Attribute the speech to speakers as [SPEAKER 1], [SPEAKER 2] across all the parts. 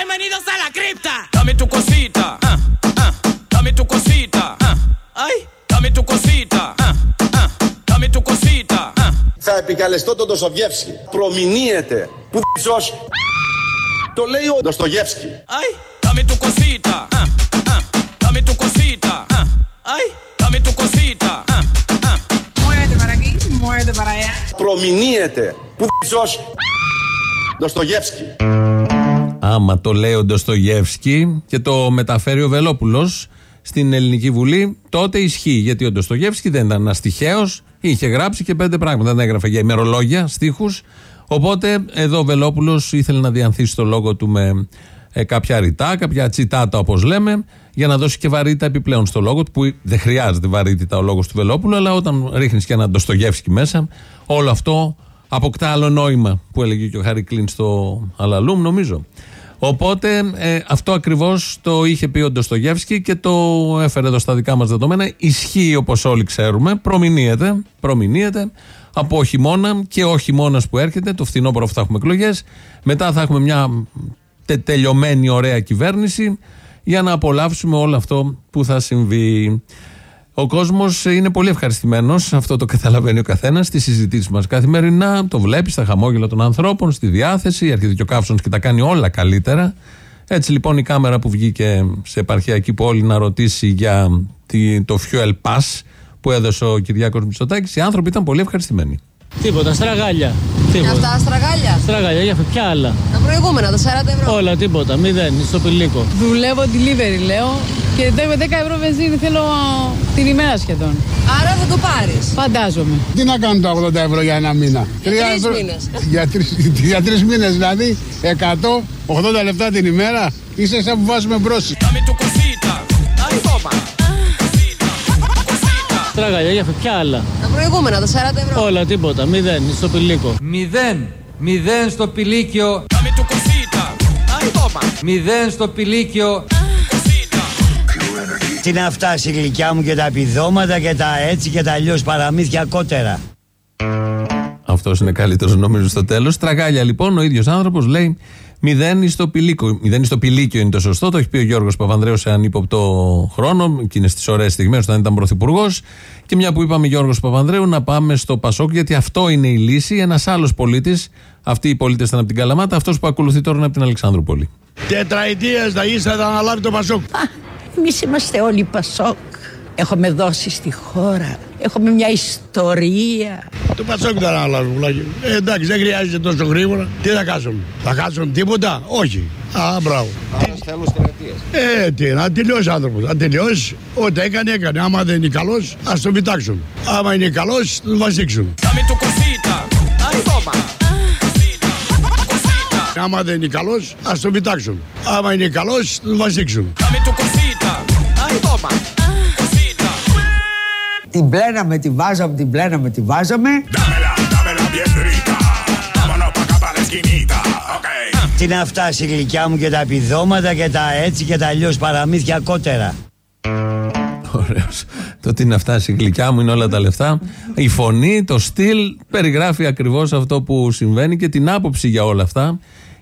[SPEAKER 1] bienvenidos a la cripta.
[SPEAKER 2] Dame tu cosita. Uh, uh, dame tu cosita. Uh, ay. Dame tu cosita. Uh, uh, dame
[SPEAKER 3] Θα επικαλεστώ τον Ντοσοβιεύσκη. Προμηνύεται. Πού δεν Το λέει ο Ντοστογεύσκη.
[SPEAKER 2] Αϊ. Δάμε του κοσίτα. Δάμε του κοσίτα. Αϊ. Δάμε
[SPEAKER 1] του κοσίτα. Μόρετε παραγγεί. Μόρετε παραγγεί.
[SPEAKER 3] Προμηνύεται. Πού δεν ζώσει.
[SPEAKER 4] Άμα το λέει ο Ντοστογεύσκη και το μεταφέρει ο Βελόπουλος στην Ελληνική Βουλή, τότε ισχύει. Γιατί ο Ντοστογεύσκη δεν ήταν ένα τυχαίο, είχε γράψει και πέντε πράγματα. Δεν έγραφε για ημερολόγια, στίχους. Οπότε εδώ ο Βελόπουλος ήθελε να διανθίσει το λόγο του με ε, κάποια ρητά, κάποια τσιτάτα όπως λέμε, για να δώσει και βαρύτητα επιπλέον στο λόγο του, που δεν χρειάζεται βαρύτητα ο λόγος του Βελόπουλου, αλλά όταν ρίχνεις και ένα Ντοστογεύσκη μέσα, όλο αυτό αποκτά άλλο νόημα, που έλεγε και ο Χάρη Κλίν στο Αλαλούμ, νομίζω. Οπότε ε, αυτό ακριβώς το είχε πει ο Ντοστογεύσκη και το έφερε εδώ στα δικά μας δεδομένα. Ισχύει όπως όλοι ξέρουμε, προμηνύεται, προμηνύεται από ο χειμώνα και ο χειμώνας που έρχεται, το φθινόπωρο που θα έχουμε εκλογές. Μετά θα έχουμε μια τε, τελειωμένη ωραία κυβέρνηση για να απολαύσουμε όλο αυτό που θα συμβεί. Ο κόσμος είναι πολύ ευχαριστημένος, αυτό το καταλαβαίνει ο καθένας, στι συζητήσεις μας καθημερινά. Το βλέπεις στα χαμόγελα των ανθρώπων, στη διάθεση. Έρχεται και ο καύσον και τα κάνει όλα καλύτερα. Έτσι λοιπόν η κάμερα που βγήκε σε επαρχιακή πόλη να ρωτήσει για τη- το fuel pass που έδωσε ο Κυριάκος Μητσοτάκης, οι άνθρωποι ήταν πολύ ευχαριστημένοι.
[SPEAKER 5] Τίποτα, στραγάλια.
[SPEAKER 6] Και
[SPEAKER 5] Τίποτα.
[SPEAKER 6] αυτά αστραγάλια.
[SPEAKER 5] Στραγάλια, για ποια άλλα;
[SPEAKER 6] Τα προηγούμενα, τα 40 ευρώ.
[SPEAKER 5] Όλα, τίποτα, μηδέν, στο πηλίκο.
[SPEAKER 7] Δουλεύω delivery, λέω. Και με 10 ευρώ βενζίνη θέλω α, την ημέρα σχεδόν.
[SPEAKER 6] Άρα θα το πάρεις.
[SPEAKER 7] Φαντάζομαι.
[SPEAKER 8] Τι να κάνω τα 80 ευρώ για ένα μήνα; Τρία
[SPEAKER 6] τρεις
[SPEAKER 8] ευρώ-
[SPEAKER 6] μήνες.
[SPEAKER 8] Για, τρεις, για τρεις μήνες δηλαδή. 100, 80 λεπτά την ημέρα. Είσαι σαν που βάζουμε μπρόση.
[SPEAKER 2] Dame tu cosita, ay, toma.
[SPEAKER 5] Στραγάλια, για ποια άλλα.
[SPEAKER 6] Τα προηγούμενα, τα 40 ευρώ.
[SPEAKER 5] Όλα, τίποτα, μηδέν, στο πηλίκο.
[SPEAKER 9] Μηδέν. Μηδέν στο πηλίκιο.
[SPEAKER 2] Dame tu cosita, ay, toma.
[SPEAKER 9] Μηδέν στο πηλίκιο.
[SPEAKER 10] Τι να φτάσει η γλυκιά μου και τα επιδόματα και τα έτσι και τα αλλιώς παραμύθια κότερα.
[SPEAKER 4] Αυτός είναι καλύτερος νομίζω στο τέλος. Τραγάλια λοιπόν, ο ίδιος άνθρωπος λέει μηδέν στο πηλίκο. Μηδέν στο πηλίκιο είναι το σωστό. Το έχει πει ο Γιώργος Παπανδρέου σε ανύποπτο χρόνο, εκείνε τι ωραίες στιγμές όταν ήταν πρωθυπουργός. Και μια που είπαμε Γιώργος Παπανδρέου, να πάμε στο Πασόκ, γιατί αυτό είναι η λύση. Ένας άλλος πολίτης, αυτοί οι πολίτες ήταν από την Καλαμάτα, αυτός που ακολουθεί τώρα είναι από την Αλεξάνδρουπολη.
[SPEAKER 8] Τετραετίες θα είστε να αναλάβει το Πασόκ.
[SPEAKER 7] Εμείς είμαστε όλοι Πασόκ. Έχουμε δώσει στη χώρα. Έχουμε μια ιστορία.
[SPEAKER 8] Το Πασόκ δεν αναλάβει. πουλάκι. Ε, εντάξει, δεν χρειάζεται τόσο γρήγορα. Τι θα κάνουν. Θα χάσουν τίποτα; Όχι. Α, μπράβο. Ε, τι, να τελειώσει ο άνθρωπος. Να τελειώσει. Ό,τι έκανε, έκανε. Άμα δεν είναι καλός, ας τον πιτάξουν. Άμα είναι καλός, τον βασίξουν.
[SPEAKER 2] Dame tu cosita, ay, toma.
[SPEAKER 8] Άμα δεν είναι καλός, ας τον πιτάξουν. Άμα είναι καλός, τον βασίξουν.
[SPEAKER 2] Dame tu cosita, ay, toma. Cosita.
[SPEAKER 10] Την πλέναμε, τη βάζαμε, την πλέναμε, τη βάζαμε.
[SPEAKER 2] Dámela, dámela bien rica. Vámonos pa' acá pa' la esquinita, ok.
[SPEAKER 10] Τι να φτάσει η γλυκιά μου και τα επιδόματα και τα έτσι και τα αλλιώς παραμύθια κότερα.
[SPEAKER 4] Ωραίος. Το τι να φτάσει η γλυκιά μου είναι όλα τα λεφτά. Η φωνή, το στυλ περιγράφει ακριβώς αυτό που συμβαίνει και την άποψη για όλα αυτά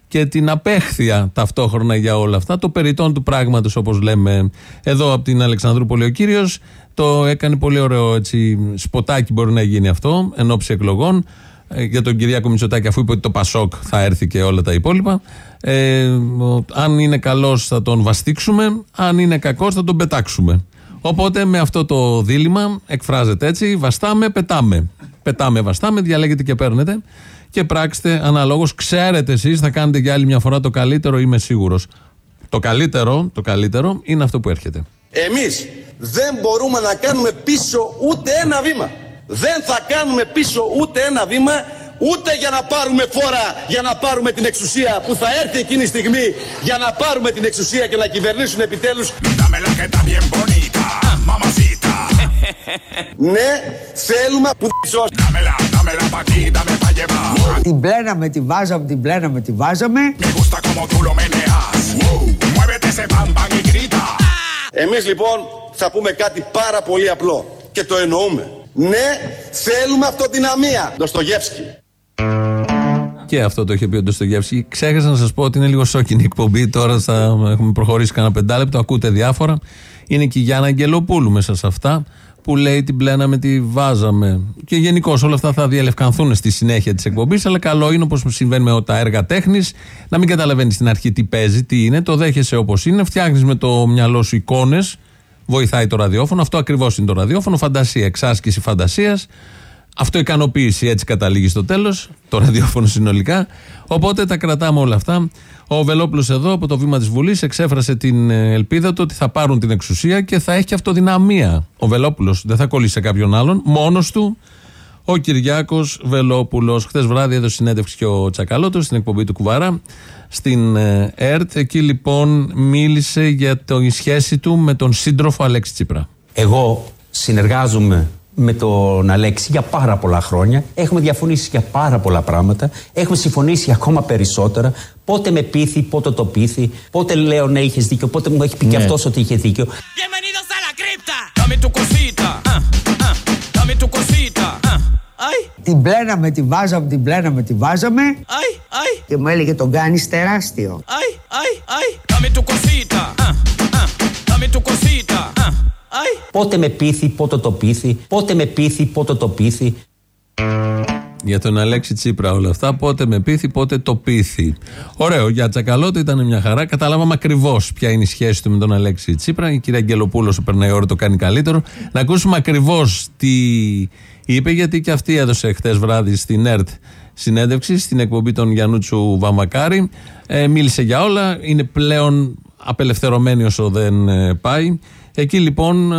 [SPEAKER 4] και την απέχθεια ταυτόχρονα για όλα αυτά. Το περιττόν του πράγματος, όπως λέμε εδώ από την Αλεξανδρούπολη ο κύριος, το έκανε πολύ ωραίο έτσι, σποτάκι μπορεί να γίνει αυτό εν ώψη εκλογών ε, για τον Κυριάκο Μητσοτάκη, αφού είπε ότι το Πασόκ θα έρθει και όλα τα υπόλοιπα. Ε, ο- αν είναι καλός θα τον βαστίξουμε, αν είναι κακός θα τον πετάξουμε. Οπότε με αυτό το δίλημα εκφράζεται έτσι: βαστάμε, πετάμε. Πετάμε, βαστάμε, διαλέγετε και παίρνετε και πράξτε αναλόγως. Ξέρετε εσείς, θα κάνετε για άλλη μια φορά το καλύτερο, είμαι σίγουρος. Το καλύτερο, το καλύτερο είναι αυτό που έρχεται.
[SPEAKER 3] Εμείς δεν μπορούμε να κάνουμε πίσω ούτε ένα βήμα. Δεν θα κάνουμε πίσω ούτε ένα βήμα ούτε για να πάρουμε φόρα, για να πάρουμε την εξουσία που θα έρθει εκείνη η στιγμή για να πάρουμε την εξουσία και να κυβερνήσουν επιτέλους. Ναι, θέλουμε που
[SPEAKER 2] Dámela, dámela pa' aquí, dame pa' llevar.
[SPEAKER 10] Την πλέναμε, τη βάζαμε, την πλέναμε, τη βάζαμε.
[SPEAKER 2] Me gusta como tú lo meneas. Muévete ese bam bam y grita.
[SPEAKER 3] Εμείς λοιπόν θα πούμε κάτι πάρα πολύ απλό και το εννοούμε. Ναι, θέλουμε αυτοδυναμία. Ντοστογεύσκη.
[SPEAKER 4] Και αυτό το είχε πει ο Ντοστογεύσκη. Ξέχασα να σας πω ότι είναι λίγο σόκινη η εκπομπή. Τώρα θα έχουμε προχωρήσει κανένα πεντάλεπτο. Ακούτε διάφορα. Είναι και η Γιάννα Αγγελοπούλου μέσα σε αυτά που λέει την πλέναμε, τη βάζαμε. Και γενικώ όλα αυτά θα διαλευκανθούν στη συνέχεια της εκπομπής. Αλλά καλό είναι όπως συμβαίνει με τα έργα τέχνης να μην καταλαβαίνεις στην αρχή τι παίζει, τι είναι. Το δέχεσαι όπως είναι. Φτιάχνεις με το μυαλό σου εικόνες. Βοηθάει το ραδιόφωνο. Αυτό ακριβώς είναι το ραδιόφωνο. Φαντασία, εξάσκηση φαντασίας. Αυτοικανοποίηση έτσι καταλήγει στο τέλος. Το ραδιόφωνο συνολικά. Οπότε τα κρατάμε όλα αυτά. Ο Βελόπουλος εδώ από το βήμα της Βουλής εξέφρασε την ε, ελπίδα του ότι θα πάρουν την εξουσία και θα έχει και αυτοδυναμία. Ο Βελόπουλος δεν θα κολλήσει σε κάποιον άλλον. Μόνος του ο Κυριάκος Βελόπουλος. Χθες βράδυ έδωσε συνέντευξη και ο Τσακαλώτος στην εκπομπή του Κουβαρά στην ε, ΕΡΤ. Εκεί λοιπόν μίλησε για τη σχέση του με τον σύντροφο Αλέξη Τσίπρα.
[SPEAKER 11] Εγώ συνεργάζομαι με τον Αλέξη για πάρα πολλά χρόνια. Έχουμε διαφωνήσει για πάρα πολλά πράγματα. Έχουμε συμφωνήσει ακόμα περισσότερα. Πότε με πείθει, πότε το πείθει. Πότε λέω ναι, είχες δίκιο. Πότε μου έχει πει και
[SPEAKER 2] Ναι.
[SPEAKER 11] αυτός ότι είχε δίκιο.
[SPEAKER 2] Bienvenidos a la cripta. Dame tu cosita. ah, ah, Dame tu cosita. ah. Ay,
[SPEAKER 12] Την πλέναμε, τη βάζαμε, την πλέναμε, τη βάζαμε
[SPEAKER 2] ay, ay,
[SPEAKER 12] και μου έλεγε τον κάνεις τεράστιο.
[SPEAKER 2] ay, ay, ay. Dame tu cosita. ah, ah, Dame tu cosita. Ah. Ay.
[SPEAKER 11] Πότε με πείθει, πότε το πείθει. Πότε με πείθει, πότε το πείθει.
[SPEAKER 4] Για τον Αλέξη Τσίπρα όλα αυτά. Πότε με πείθει, πότε το πείθει. Ωραίο. Για Τσακαλώτο ήταν μια χαρά. Καταλάβαμε ακριβώς ποια είναι η σχέση του με τον Αλέξη Τσίπρα. Η κυρία Αγγελοπούλος, όσο περνάει η ώρα, το κάνει καλύτερο. Να ακούσουμε ακριβώς τι είπε, γιατί και αυτή έδωσε χτε βράδυ στην ΕΡΤ συνέντευξη στην εκπομπή των Γιαννούτσου Βαμβακάρη. Ε, μίλησε για όλα. Είναι πλέον απελευθερωμένη όσο δεν ε, πάει. Εκεί λοιπόν ε,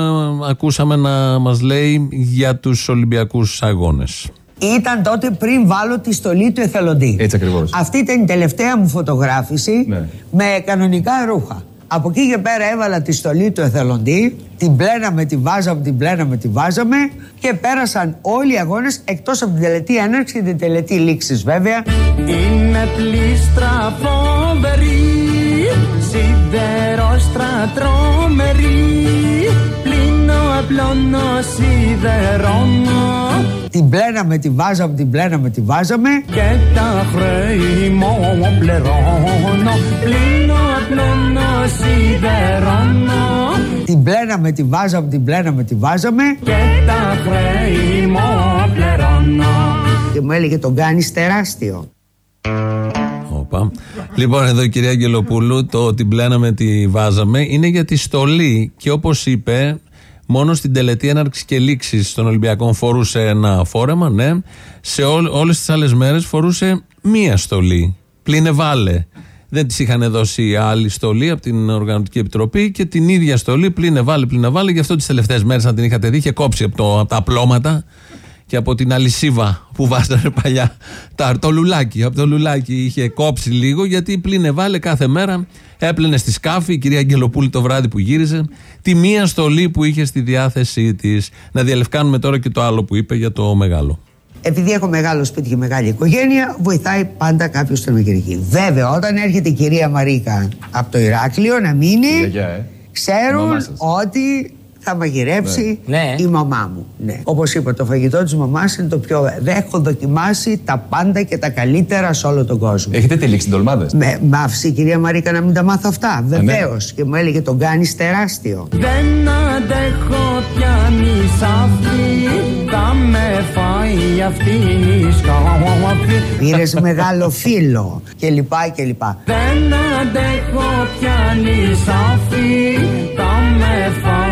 [SPEAKER 4] ακούσαμε να μας λέει για τους Ολυμπιακούς Αγώνες.
[SPEAKER 12] Ήταν τότε πριν βάλω τη στολή του εθελοντή.
[SPEAKER 13] Έτσι ακριβώς.
[SPEAKER 12] Αυτή ήταν η τελευταία μου φωτογράφηση
[SPEAKER 13] Ναι.
[SPEAKER 12] με κανονικά ρούχα. Από εκεί και πέρα έβαλα τη στολή του εθελοντή, την πλέναμε, τη βάζαμε, την πλέναμε, τη βάζαμε και πέρασαν όλοι οι αγώνες εκτός από την τελετή έναρξη και την τελετή λήξης βέβαια.
[SPEAKER 14] Είναι πλήστρα φοβερή, σιδερόστρα τρομερή, πλύνω απλώνω σιδερώνω.
[SPEAKER 12] Την πλέναμε, τη βάζαμε, την πλέναμε, τη βάζαμε.
[SPEAKER 14] Και τα χρέη μου πληρώνω, πλύνω απλώνω σιδερώνω.
[SPEAKER 12] Την πλέναμε, τη βάζαμε, την πλέναμε, τη βάζαμε.
[SPEAKER 14] Και τα χρέη μου πληρώνω.
[SPEAKER 12] και μου έλεγε τον κάνεις τεράστιο.
[SPEAKER 4] Όπα. Λοιπόν, εδώ η κυρία Αγγελοπούλου, το ότι πλέναμε τη βάζαμε είναι για τη στολή. Και όπως είπε, μόνο στην τελετή έναρξης και λήξης των Ολυμπιακών φορούσε ένα φόρεμα, ναι. Σε όλες τις άλλες μέρες φορούσε μία στολή. Πλήνε βάλε. Δεν της είχαν δώσει άλλη στολή από την Οργανωτική Επιτροπή και την ίδια στολή πλήνε βάλε, πλήνε βάλε. Γι' αυτό τις τελευταίες μέρες, αν την είχατε δει, είχε κόψει από, το, από τα απλώματα και από την αλυσίβα που βάζανε παλιά τα, το λουλάκι. Από το λουλάκι είχε κόψει λίγο γιατί πλήνε βάλε κάθε μέρα. Έπλαινε στη σκάφη η κυρία Αγγελοπούλη το βράδυ που γύριζε τη μία στολή που είχε στη διάθεσή της. Να διαλευκάνουμε τώρα και το άλλο που είπε για το μεγάλο.
[SPEAKER 12] Επειδή έχω μεγάλο σπίτι και μεγάλη οικογένεια, βοηθάει πάντα κάποιος στην μαγειρική. Βέβαια, όταν έρχεται η κυρία Μαρίκα από το Ηράκλειο να μείνει,
[SPEAKER 13] Γιαγιά, ε.
[SPEAKER 12] ξέρουν
[SPEAKER 13] Η μαμά σας.
[SPEAKER 12] ότι θα μαγειρέψει
[SPEAKER 9] Ναι.
[SPEAKER 12] η μαμά μου. Ναι. Όπως είπα, το φαγητό της μαμάς είναι το πιο. Δεν έχω δοκιμάσει τα πάντα και τα καλύτερα σε όλο τον κόσμο.
[SPEAKER 13] Έχετε τυλίξει ντολμάδες;
[SPEAKER 12] Με, μ' άφησε η κυρία Μαρίκα να μην τα μάθω αυτά.
[SPEAKER 13] ναι.
[SPEAKER 12] Βεβαίως. Και μου έλεγε τον κάνεις τεράστιο.
[SPEAKER 14] Δεν αντέχω πια νησάφι Θα με φάει αυτή η σκάφη
[SPEAKER 12] Πήρες μεγάλο φίλο και λοιπά και λοιπά.
[SPEAKER 14] Δεν αντέχω πια νησάφι Θα με φάει αυτή η σκάφη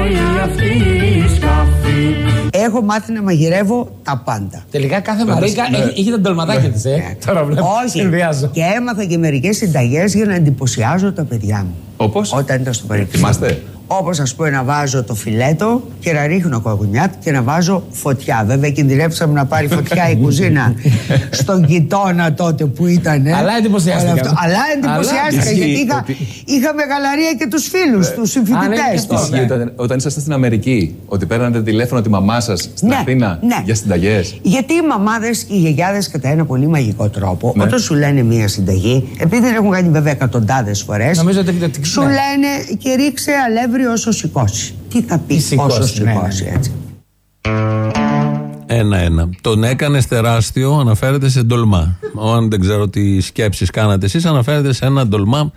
[SPEAKER 12] Έχω μάθει να μαγειρεύω τα πάντα.
[SPEAKER 9] Τελικά κάθε Μαρίκα
[SPEAKER 13] ναι.
[SPEAKER 9] έχει, έχει τα ντολματάκια της, ε. Τώρα βλέπω.
[SPEAKER 12] Όχι.
[SPEAKER 9] Συνδυάζω.
[SPEAKER 12] Και έμαθα και μερικές συνταγές για να εντυπωσιάζω τα παιδιά μου.
[SPEAKER 13] Όπως;
[SPEAKER 12] Όταν ήταν στο παρελθόν.
[SPEAKER 13] Θυμάστε;
[SPEAKER 12] Όπως ας πούμε να βάζω το φιλέτο και να ρίχνω κοκουνιάτ και να βάζω φωτιά. Βέβαια κινδυνεύσαμε να πάρει φωτιά η κουζίνα στον γειτόνα τότε που ήταν.
[SPEAKER 9] Αλλά εντυπωσιάστηκα.
[SPEAKER 12] Όλο αυτό. Αλλά εντυπωσιάστηκα
[SPEAKER 13] Αλλά
[SPEAKER 12] γιατί
[SPEAKER 13] ισχύει
[SPEAKER 12] είχα,
[SPEAKER 13] ότι-
[SPEAKER 12] είχα μεγαλαρία και τους φίλους, τους
[SPEAKER 9] ναι, και
[SPEAKER 12] συμφοιτητέ.
[SPEAKER 9] αυτό.
[SPEAKER 13] Ισχύει όταν, όταν ήσασταν στην Αμερική ότι παίρνατε τηλέφωνο τη μαμά σας στην
[SPEAKER 12] Ναι,
[SPEAKER 13] Αθήνα
[SPEAKER 12] ναι.
[SPEAKER 13] για συνταγές;
[SPEAKER 12] Γιατί οι μαμάδες και οι γιαγιάδες κατά ένα πολύ μαγικό τρόπο,
[SPEAKER 13] Ναι.
[SPEAKER 12] όταν σου λένε μία συνταγή, επειδή δεν έχουν κάνει βέβαια εκατοντάδες φορές,
[SPEAKER 9] Νομίζω ότι- ότι-
[SPEAKER 12] σου
[SPEAKER 9] ναι.
[SPEAKER 12] λένε και ρίξε αλεύρι όσο σηκώσει. Τι θα πει
[SPEAKER 9] Τι σηκώσει,
[SPEAKER 12] όσο
[SPEAKER 9] ναι,
[SPEAKER 12] σηκώσει,
[SPEAKER 9] ναι.
[SPEAKER 12] έτσι.
[SPEAKER 4] Ένα-ένα. Τον έκανες τεράστιο, αναφέρεται σε ντολμά. Αν δεν ξέρω τι σκέψεις κάνατε εσείς, αναφέρεται σε ένα ντολμά.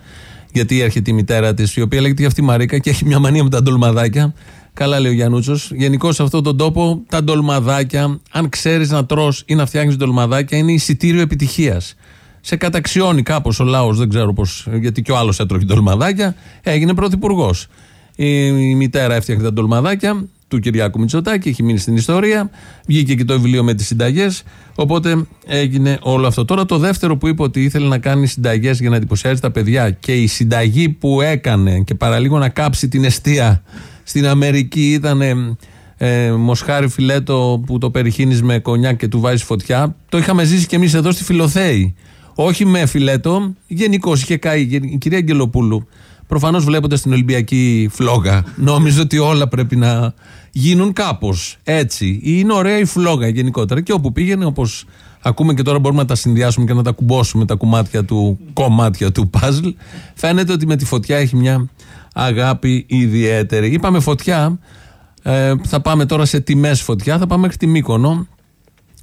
[SPEAKER 4] Γιατί έρχεται η μητέρα της, η οποία λέγεται και αυτή Μαρίκα και έχει μια μανία με τα ντολμαδάκια. Καλά λέει ο Γιανούτσο. Γενικώς σε αυτόν τον τόπο τα ντολμαδάκια, αν ξέρεις να τρώ ή να φτιάχνεις ντολμαδάκια, είναι εισιτήριο επιτυχίας. Σε καταξιώνει κάπως ο λαός, δεν ξέρω πώς, γιατί και ο άλλος έτρωχε ντολμαδάκια, έγινε πρωθυπουργός. Η, η μητέρα έφτιαχνε τα ντολμαδάκια του Κυριάκου Μητσοτάκη, έχει μείνει στην ιστορία. Βγήκε και το βιβλίο με τις συνταγές. Οπότε έγινε όλο αυτό. Τώρα το δεύτερο που είπε ότι ήθελε να κάνει συνταγές για να εντυπωσιάζει τα παιδιά και η συνταγή που έκανε και παραλίγο να κάψει την αιστεία στην Αμερική ήταν ε, μοσχάρι φιλέτο που το περιχύνεις με κονιάκ και του βάζεις φωτιά. Το είχαμε ζήσει κι εμείς εδώ στη Φιλοθέη. Όχι με φιλέτο, γενικώς είχε καεί η κυρία Αγγελοπούλου. Προφανώς βλέποντας την Ολυμπιακή φλόγα, νόμιζε ότι όλα πρέπει να γίνουν κάπως έτσι. Είναι ωραία η φλόγα γενικότερα. Και όπου πήγαινε, όπως ακούμε και τώρα μπορούμε να τα συνδυάσουμε και να τα κουμπώσουμε τα κομμάτια του κομμάτια του παζλ, φαίνεται ότι με τη φωτιά έχει μια αγάπη ιδιαίτερη. Είπαμε φωτιά, ε, θα πάμε τώρα σε τιμές φωτιά, θα πάμε μέχρι τη Μύκονο.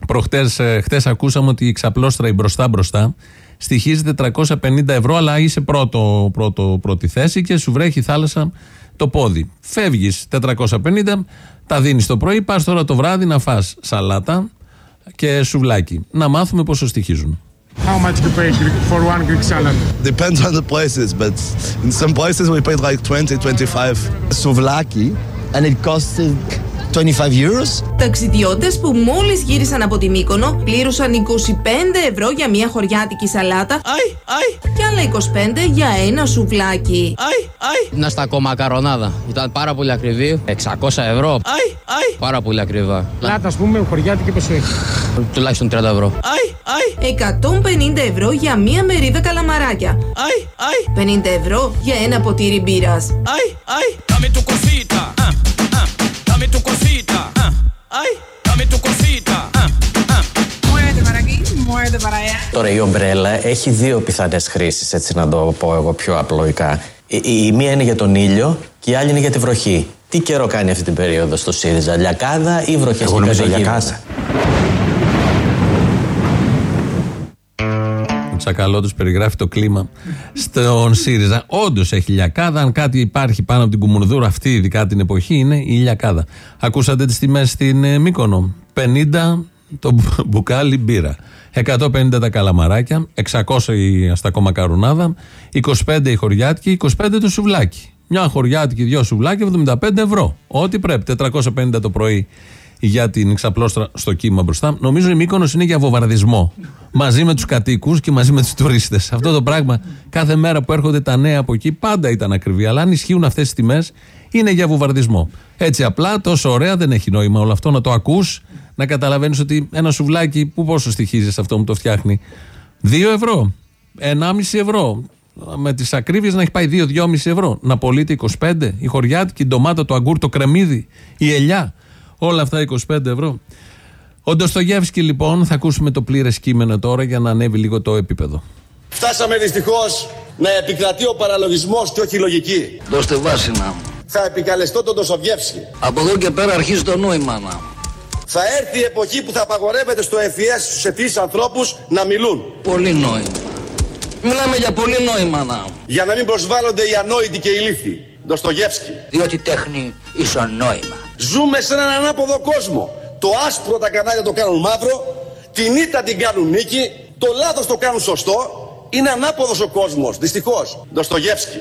[SPEAKER 4] Προχτές, ε, χτες ακούσαμε ότι η ξαπλώστρα η μπροστά μπροστά στοιχίζει 450 ευρώ, αλλά είσαι πρώτο, πρώτο, πρώτη θέση και σου βρέχει η θάλασσα το πόδι. Φεύγεις 450, τα δίνεις το πρωί, πας τώρα το βράδυ να φας σαλάτα και σουβλάκι. Να μάθουμε πόσο στοιχίζουν.
[SPEAKER 15] How much you pay for one Greek salad?
[SPEAKER 16] Depends on the places, but in some places we paid like 20, 25.
[SPEAKER 17] Souvlaki, and it costed 25 euros.
[SPEAKER 18] Ταξιδιώτες που μόλις γύρισαν από τη Μύκονο πλήρωσαν 25 ευρώ για μια χωριάτικη σαλάτα
[SPEAKER 2] Αι, αι.
[SPEAKER 18] και άλλα 25 για ένα σουβλάκι.
[SPEAKER 2] Αι, αι.
[SPEAKER 19] Ένα στακό μακαρονάδα. Ήταν πάρα πολύ ακριβή. 600 ευρώ.
[SPEAKER 2] Αι, αι.
[SPEAKER 19] Πάρα πολύ ακριβά.
[SPEAKER 15] Λάτα, ας πούμε, χωριάτικη πόσο έχει.
[SPEAKER 19] Τουλάχιστον 30 ευρώ.
[SPEAKER 2] Αι, αι.
[SPEAKER 18] 150 ευρώ για μία μερίδα καλαμαράκια.
[SPEAKER 2] Αι, αι.
[SPEAKER 18] 50 ευρώ για ένα ποτήρι μπύρας.
[SPEAKER 2] Αι, αι. Dame tu cosita. ah, ah. Dame tu cosita. ah. Ay, dame tu cosita. ah, ah.
[SPEAKER 1] Muévete para aquí, muévete para allá.
[SPEAKER 20] Τώρα η ομπρέλα έχει δύο πιθανές χρήσεις, έτσι να το πω εγώ πιο απλοϊκά. Η, η- η μία είναι για τον ήλιο και η άλλη είναι για τη βροχή. Τι καιρό κάνει αυτή την περίοδο στο ΣΥΡΙΖΑ, λιακάδα ή βροχές
[SPEAKER 11] Εγώ
[SPEAKER 20] και
[SPEAKER 11] νομίζω
[SPEAKER 20] καταιγίδες;
[SPEAKER 11] λιακάδα.
[SPEAKER 4] Τσακαλώτο περιγράφει το κλίμα στον ΣΥΡΙΖΑ. Όντως έχει λιακάδα. Αν κάτι υπάρχει πάνω από την Κουμουνδούρα αυτή, ειδικά την εποχή, είναι η λιακάδα. Ακούσατε τις τιμές στην ε, Μύκονο. 50 το μπου- μπουκάλι μπύρα. 150 τα καλαμαράκια. 600 η αστακομακαρουνάδα. 25 η χωριάτικη. 25 το σουβλάκι. Μια χωριάτικη, δυο σουβλάκια, 75 ευρώ. Ό,τι πρέπει. 450 το πρωί για την ξαπλώστρα στο κύμα μπροστά. Νομίζω η Μύκονος είναι για βομβαρδισμό. Μαζί με τους κατοίκους και μαζί με τους τουρίστες. Αυτό το πράγμα κάθε μέρα που έρχονται τα νέα από εκεί πάντα ήταν ακριβή. Αλλά αν ισχύουν αυτές τις τιμές, είναι για βομβαρδισμό. Έτσι απλά, τόσο ωραία δεν έχει νόημα όλο αυτό να το ακούς, να καταλαβαίνεις ότι ένα σουβλάκι που πόσο στοιχίζει σε αυτό που το φτιάχνει. 2 ευρώ, 1,5 ευρώ. Με τις ακρίβειες να έχει πάει 2-2,5 ευρώ. Να πωλείται 25, η χωριάτικη, η ντομάτα, το αγκούρ, το κρεμμύδι, η ελιά. Όλα αυτά 25 ευρώ. Ο Ντοστογεύσκη λοιπόν, θα ακούσουμε το πλήρες κείμενο τώρα για να ανέβει λίγο το επίπεδο.
[SPEAKER 3] Φτάσαμε δυστυχώς να επικρατεί ο παραλογισμός και όχι η λογική.
[SPEAKER 21] Δώστε βάση να.
[SPEAKER 3] Θα επικαλεστώ τον Ντοσοβιεύσκη.
[SPEAKER 21] Από εδώ και πέρα αρχίζει το νόημα να.
[SPEAKER 3] Θα έρθει η εποχή που θα απαγορεύεται στο FES στους ευφυείς ανθρώπους να μιλούν.
[SPEAKER 21] Πολύ νόημα. Μιλάμε για πολύ νόημα να.
[SPEAKER 3] Για να μην προσβάλλονται οι ανόητοι και οι λύθοι. Ντοστογεύσκη.
[SPEAKER 21] Διότι τέχνη ίσον νόημα.
[SPEAKER 3] Ζούμε σε έναν ανάποδο κόσμο. Το άσπρο τα κανάλια το κάνουν μαύρο, την ήττα την κάνουν νίκη, το λάθος το κάνουν σωστό. Είναι ανάποδος ο κόσμος, δυστυχώς. Ντοστογεύσκη.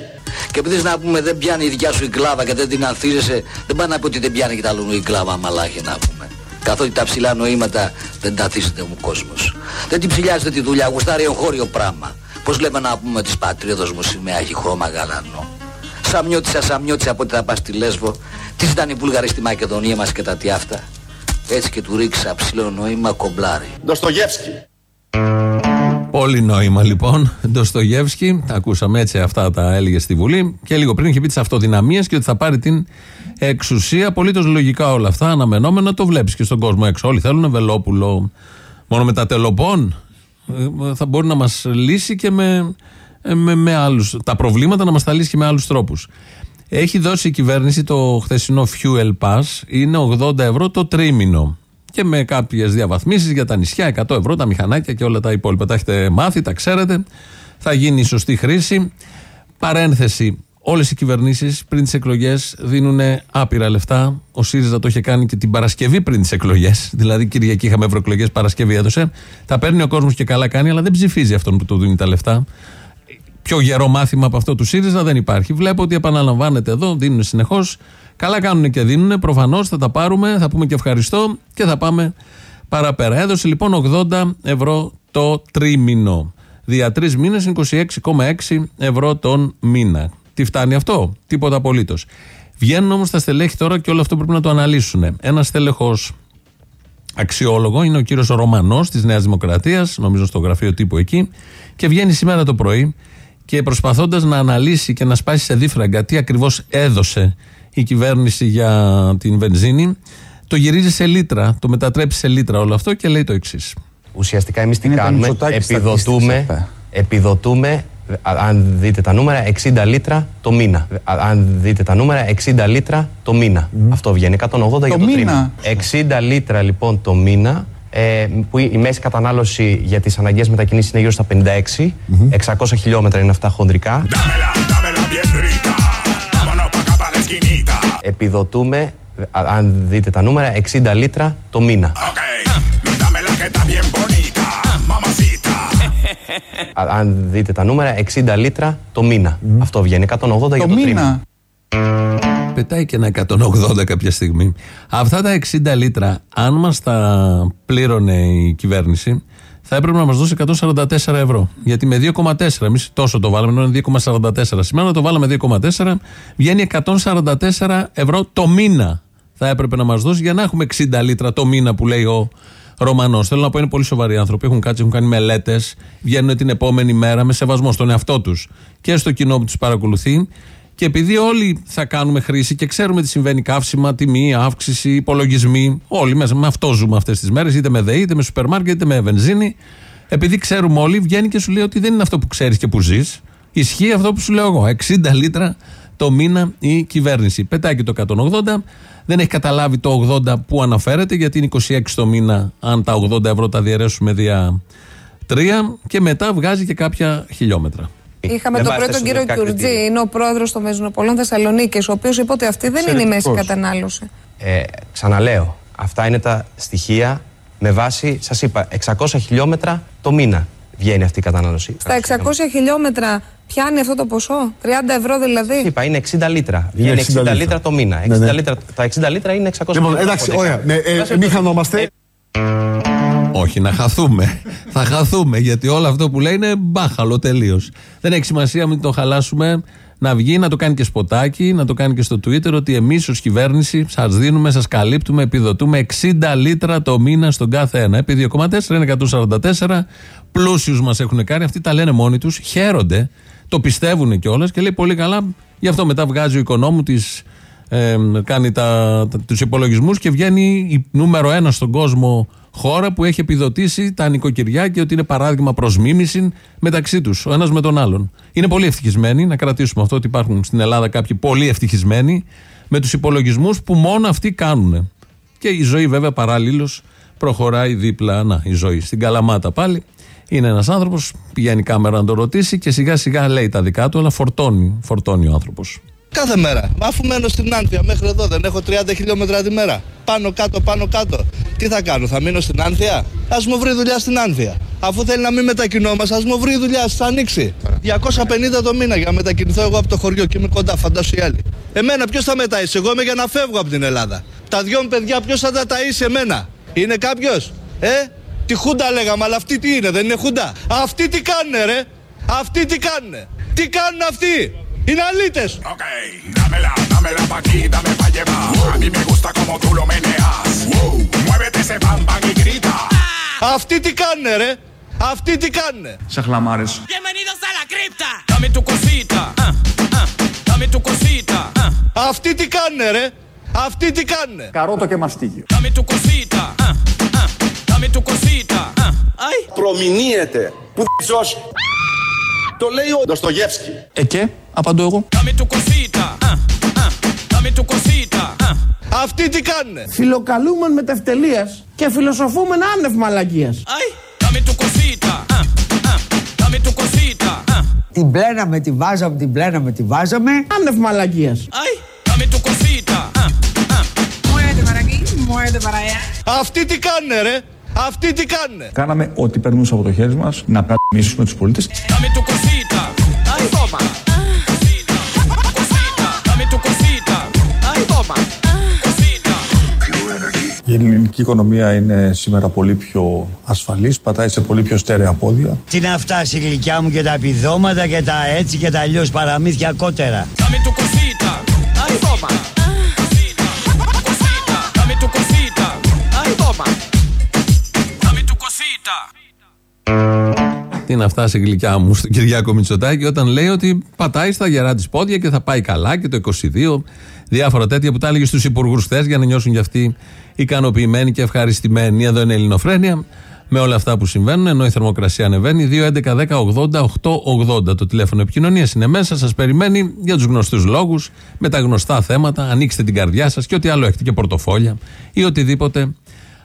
[SPEAKER 21] Και επειδή να πούμε δεν πιάνει η δικιά σου η κλάβα και δεν την ανθίζεσαι, δεν πάει να πει ότι δεν πιάνει και τα άλλου η κλάβα μαλάχη να πούμε. Καθότι τα ψηλά νοήματα δεν τα θύσεται ο κόσμος. Δεν την ψηλιάζεται τη δουλειά, γουστάρει εγχώριο πράγμα. Πώς λέμε να πούμε της πατρίδος μου σημαία έχει χρώμα γαλανό. Σαμιώτησα, σαμιώτησα από ό,τι θα πας στη Λέσβο. Τι ήταν οι Βούλγαροι στη Μακεδονία μας και τα τι αυτά. Έτσι και του ρίξα ψηλό νόημα κομπλάρι.
[SPEAKER 3] Ντοστογεύσκη.
[SPEAKER 4] Πολύ νόημα λοιπόν. Ντοστογεύσκη, τα ακούσαμε έτσι αυτά τα έλεγε στη Βουλή και λίγο πριν είχε πει τις αυτοδυναμίες και ότι θα πάρει την εξουσία. Απολύτως λογικά όλα αυτά, αναμενόμενα το βλέπεις και στον κόσμο έξω. Όλοι θέλουν Βελόπουλο. Μόνο με τα τελοπών ε, θα μπορεί να μας λύσει και με, ε, με, με άλλους. Τα προβλήματα να μας τα λύσει και με άλλους τρόπους. Έχει δώσει η κυβέρνηση το χθεσινό Fuel Pass, είναι 80 ευρώ το τρίμηνο. και με κάποιες διαβαθμίσεις για τα νησιά, 100 ευρώ, τα μηχανάκια και όλα τα υπόλοιπα. Τα έχετε μάθει, τα ξέρετε. Θα γίνει η σωστή χρήση. Παρένθεση. Όλες οι κυβερνήσεις πριν τις εκλογές δίνουν άπειρα λεφτά. Ο ΣΥΡΙΖΑ το είχε κάνει και την Παρασκευή πριν τις εκλογές. Δηλαδή, Κυριακή είχαμε ευρωεκλογές, Παρασκευή έδωσε. Τα παίρνει ο κόσμος και καλά κάνει, αλλά δεν ψηφίζει αυτόν που του δίνει τα λεφτά. Πιο γερό μάθημα από αυτό του ΣΥΡΙΖΑ δεν υπάρχει. Βλέπω ότι επαναλαμβάνεται εδώ, δίνουν συνεχώς. Καλά κάνουν και δίνουν. Προφανώς θα τα πάρουμε, θα πούμε και ευχαριστώ και θα πάμε παραπέρα. Έδωσε λοιπόν 80 ευρώ το τρίμηνο. Δια τρεις μήνες 26,6 ευρώ τον μήνα. Τι φτάνει αυτό, τίποτα απολύτως. Βγαίνουν όμως τα στελέχη τώρα και όλο αυτό πρέπει να το αναλύσουν. Ένας στέλεχο αξιόλογο είναι ο κύριος Ρωμανός της Νέας Δημοκρατίας, νομίζω στο γραφείο τύπου εκεί, και βγαίνει σήμερα το πρωί και προσπαθώντας να αναλύσει και να σπάσει σε δίφραγκα τι ακριβώς έδωσε η κυβέρνηση για την βενζίνη, το γυρίζει σε λίτρα, το μετατρέπει σε λίτρα όλο αυτό και λέει το εξής.
[SPEAKER 22] Ουσιαστικά εμείς τι κάνουμε, επιδοτούμε, επιδοτούμε α- αν δείτε τα νούμερα, 60 λίτρα το μήνα. Α- Αν δείτε τα νούμερα, 60 λίτρα το μήνα. Αυτό βγαίνει 180 για το τρίμηνο. 60 λίτρα λοιπόν το μήνα, ε, που η μέση κατανάλωση για τις αναγκαίες μετακινήσεις είναι γύρω στα 56. 600 χιλιόμετρα είναι αυτά χοντρικά. Επιδοτούμε, α- αν δείτε τα νούμερα, 60 λίτρα το μήνα. Α- Αν δείτε τα νούμερα, 60 λίτρα το μήνα. Αυτό βγαίνει 180 για το τρίμηνο.
[SPEAKER 4] Πετάει και ένα 180 κάποια στιγμή. Αυτά τα 60 λίτρα, αν μας τα πλήρωνε η κυβέρνηση, θα έπρεπε να μας δώσει 144 ευρώ. Γιατί με 2,4, εμείς τόσο το βάλαμε, ενώ είναι 2,44 σήμερα, το βάλαμε 2,4, βγαίνει 144 ευρώ το μήνα. Θα έπρεπε να μας δώσει για να έχουμε 60 λίτρα το μήνα που λέει ο Ρωμανός. Θέλω να πω είναι πολύ σοβαροί άνθρωποι. Έχουν κάτσει, έχουν κάνει μελέτες, βγαίνουν την επόμενη μέρα με σεβασμό στον εαυτό τους και στο κοινό που τους παρακολουθεί. Και επειδή όλοι θα κάνουμε χρήση και ξέρουμε τι συμβαίνει, καύσιμα, τιμή, αύξηση, υπολογισμοί, όλοι μέσα με αυτό ζούμε αυτές τις μέρες, είτε με ΔΕΗ, είτε με σούπερ μάρκετ, είτε με βενζίνη. Επειδή ξέρουμε όλοι, βγαίνει και σου λέει ότι δεν είναι αυτό που ξέρεις και που ζεις. Ισχύει αυτό που σου λέω εγώ. 60 λίτρα το μήνα η κυβέρνηση. Πετάει και το 180. Δεν έχει καταλάβει το 80 που αναφέρεται, γιατί είναι 26 το μήνα, αν τα 80 ευρώ τα διαιρέσουμε δια 3 και μετά βγάζει και κάποια χιλιόμετρα.
[SPEAKER 23] Είχαμε
[SPEAKER 22] Με
[SPEAKER 23] τον
[SPEAKER 22] βάση
[SPEAKER 23] πρώτο
[SPEAKER 22] τα
[SPEAKER 23] κύριο
[SPEAKER 22] συνολικά
[SPEAKER 23] Κιουρτζή,
[SPEAKER 22] κριτήρια.
[SPEAKER 23] είναι ο πρόεδρος των Μεζονοπολών Θεσσαλονίκης, ο οποίος είπε ότι αυτή δεν είναι η μέση
[SPEAKER 22] Εξαιρετικός.
[SPEAKER 23] κατανάλωση.
[SPEAKER 22] Ε, ξαναλέω, αυτά είναι τα στοιχεία με βάση, σας είπα, 600 χιλιόμετρα το μήνα βγαίνει αυτή η κατανάλωση.
[SPEAKER 23] Στα 600 χιλιόμετρα πιάνει αυτό το ποσό, 30 ευρώ δηλαδή;
[SPEAKER 22] Είπα, είναι 60 λίτρα.
[SPEAKER 23] Είναι
[SPEAKER 22] Βγαίνει 60,
[SPEAKER 23] 60
[SPEAKER 22] λίτρα.
[SPEAKER 23] λίτρα.
[SPEAKER 22] το μήνα. 60
[SPEAKER 23] Ναι, ναι.
[SPEAKER 22] λίτρα, τα 60 λίτρα είναι 600
[SPEAKER 24] Λοιπόν,
[SPEAKER 22] χιλιόμετρα.
[SPEAKER 24] εντάξει,
[SPEAKER 22] χοντρικά.
[SPEAKER 24] ωραία. Ναι, ε,
[SPEAKER 22] Βάσει
[SPEAKER 24] μη
[SPEAKER 22] το-
[SPEAKER 24] χανόμαστε.
[SPEAKER 4] Όχι, να χαθούμε. θα χαθούμε γιατί όλο αυτό που λέει είναι μπάχαλο τελείως. Δεν έχει σημασία μην το χαλάσουμε. Να βγει, να το κάνει και σποτάκι, να το κάνει και στο Twitter ότι εμείς ως κυβέρνηση σας δίνουμε, σας καλύπτουμε, επιδοτούμε 60 λίτρα το μήνα στον κάθε ένα. Επί 2,4 είναι 144. Πλούσιους μας έχουν κάνει, αυτοί τα λένε μόνοι τους, χαίρονται, το πιστεύουν κιόλας και λέει πολύ καλά. Γι' αυτό μετά βγάζει ο οικονόμου της ε, κάνει τα, τα, τους υπολογισμούς και βγαίνει η νούμερο ένα στον κόσμο χώρα που έχει επιδοτήσει τα νοικοκυριά και ότι είναι παράδειγμα προς μίμηση μεταξύ τους, ο ένας με τον άλλον. Είναι πολύ ευτυχισμένοι, να κρατήσουμε αυτό ότι υπάρχουν στην Ελλάδα κάποιοι πολύ ευτυχισμένοι με τους υπολογισμούς που μόνο αυτοί κάνουν. Και η ζωή βέβαια παράλληλως προχωράει δίπλα, να η ζωή στην Καλαμάτα πάλι. Είναι ένας άνθρωπος, πηγαίνει η κάμερα να το ρωτήσει και σιγά σιγά λέει τα δικά του, αλλά φορτώνει, φορτώνει ο άνθρωπος.
[SPEAKER 16] Κάθε μέρα. Αφού μένω στην Άνθια μέχρι εδώ, δεν έχω 30 χιλιόμετρα τη μέρα. Πάνω κάτω, πάνω κάτω. Τι θα κάνω, θα μείνω στην Άνθια; Α μου βρει δουλειά στην Άνθια. Αφού θέλει να μην μετακινόμαστε, ας μου βρει δουλειά, θα ανοίξει. 250 το μήνα για να μετακινηθώ εγώ από το χωριό και είμαι κοντά, φαντάσου οι άλλοι. Εμένα ποιος θα με ταΐσει, εγώ είμαι για να φεύγω από την Ελλάδα. Τα δυο μου παιδιά ποιος θα τα ταΐσει εμένα; Είναι κάποιος, ε; Τη Χούντα λέγαμε, αλλά αυτή τι είναι, δεν είναι Χούντα; Αυτοί τι κάνουνε, ρε; Αυτοί τι κάνουνε; Τι κάνουν αυτοί; Είναι αλήτες!
[SPEAKER 2] Ναι, ναι, ναι, ναι, ναι, ναι. Απ' τη μεγούτα, κομμουντούλο με νεα. Μου έβεται σε βάμπα και γκρίτα. Απ'
[SPEAKER 16] τη τι κάνε, ρε. Απ' τι κάνε.
[SPEAKER 24] Σε χλαμάρες.
[SPEAKER 2] Δεν μείνω στα κρύπτα. Κάμε του κοσίτα. Αχ, κάμε του
[SPEAKER 16] κοσίτα. Αχ, καμ' του κοσίτα. Αχ, καμ'
[SPEAKER 24] Καρότο και μαστίγιο.
[SPEAKER 2] Κάμε του κοσίτα. Αχ, καμ' του
[SPEAKER 3] Προμηνύεται. Που φτιάσαι ωραία. Το λέει ο Ντοστογεύσκη.
[SPEAKER 24] Ε και, απαντώ εγώ.
[SPEAKER 2] Dame tu cosita. ah, ah. Dame tu cosita. ah.
[SPEAKER 16] Αυτοί τι κάνουνε;
[SPEAKER 25] Φιλοκαλούμεν με τευτελεία και φιλοσοφούμεν άνευ μαλακίας.
[SPEAKER 2] Dame tu cosita, ah, ah, dame tu cosita, ah,
[SPEAKER 12] Την πλέναμε, τη βάζαμε, την πλέναμε, τη βάζαμε.
[SPEAKER 25] Άνευ μαλακίας.
[SPEAKER 2] ay, dame tu cosita, ah, ah,
[SPEAKER 1] Muévete para aquí, muévete para allá.
[SPEAKER 16] Αυτοί τι κάνουνε ρε; Αυτοί τι κάνουνε;
[SPEAKER 13] Κάναμε ό,τι περνούσε από το χέρι μας να πρατημίσουμε τους πολίτες.
[SPEAKER 2] dame tu cosita, ay, toma, cosita, cosita, dame tu cosita, ay, toma, cosita.
[SPEAKER 13] Η ελληνική οικονομία είναι σήμερα πολύ πιο ασφαλής, πατάει σε πολύ πιο στέρεα πόδια.
[SPEAKER 10] Τι να φτάσει η γλυκιά μου και τα επιδόματα και τα έτσι και τα αλλιώς παραμύθια κότερα.
[SPEAKER 4] Τι να φτάσει η γλυκιά μου στον Κυριάκο Μητσοτάκη όταν λέει ότι πατάει στα γερά της πόδια και θα πάει καλά και το 22. Διάφορα τέτοια που τα έλεγε στους υπουργούς χθες για να νιώσουν κι αυτοί ικανοποιημένοι και ευχαριστημένοι. Εδώ είναι η Ελληνοφρένεια με όλα αυτά που συμβαίνουν, ενώ η θερμοκρασία ανεβαίνει. 2.11.10.80.880 το τηλέφωνο επικοινωνίας είναι μέσα, σας περιμένει για τους γνωστούς λόγους, με τα γνωστά θέματα. Ανοίξτε την καρδιά σας και ό,τι άλλο έχετε και πορτοφόλια ή οτιδήποτε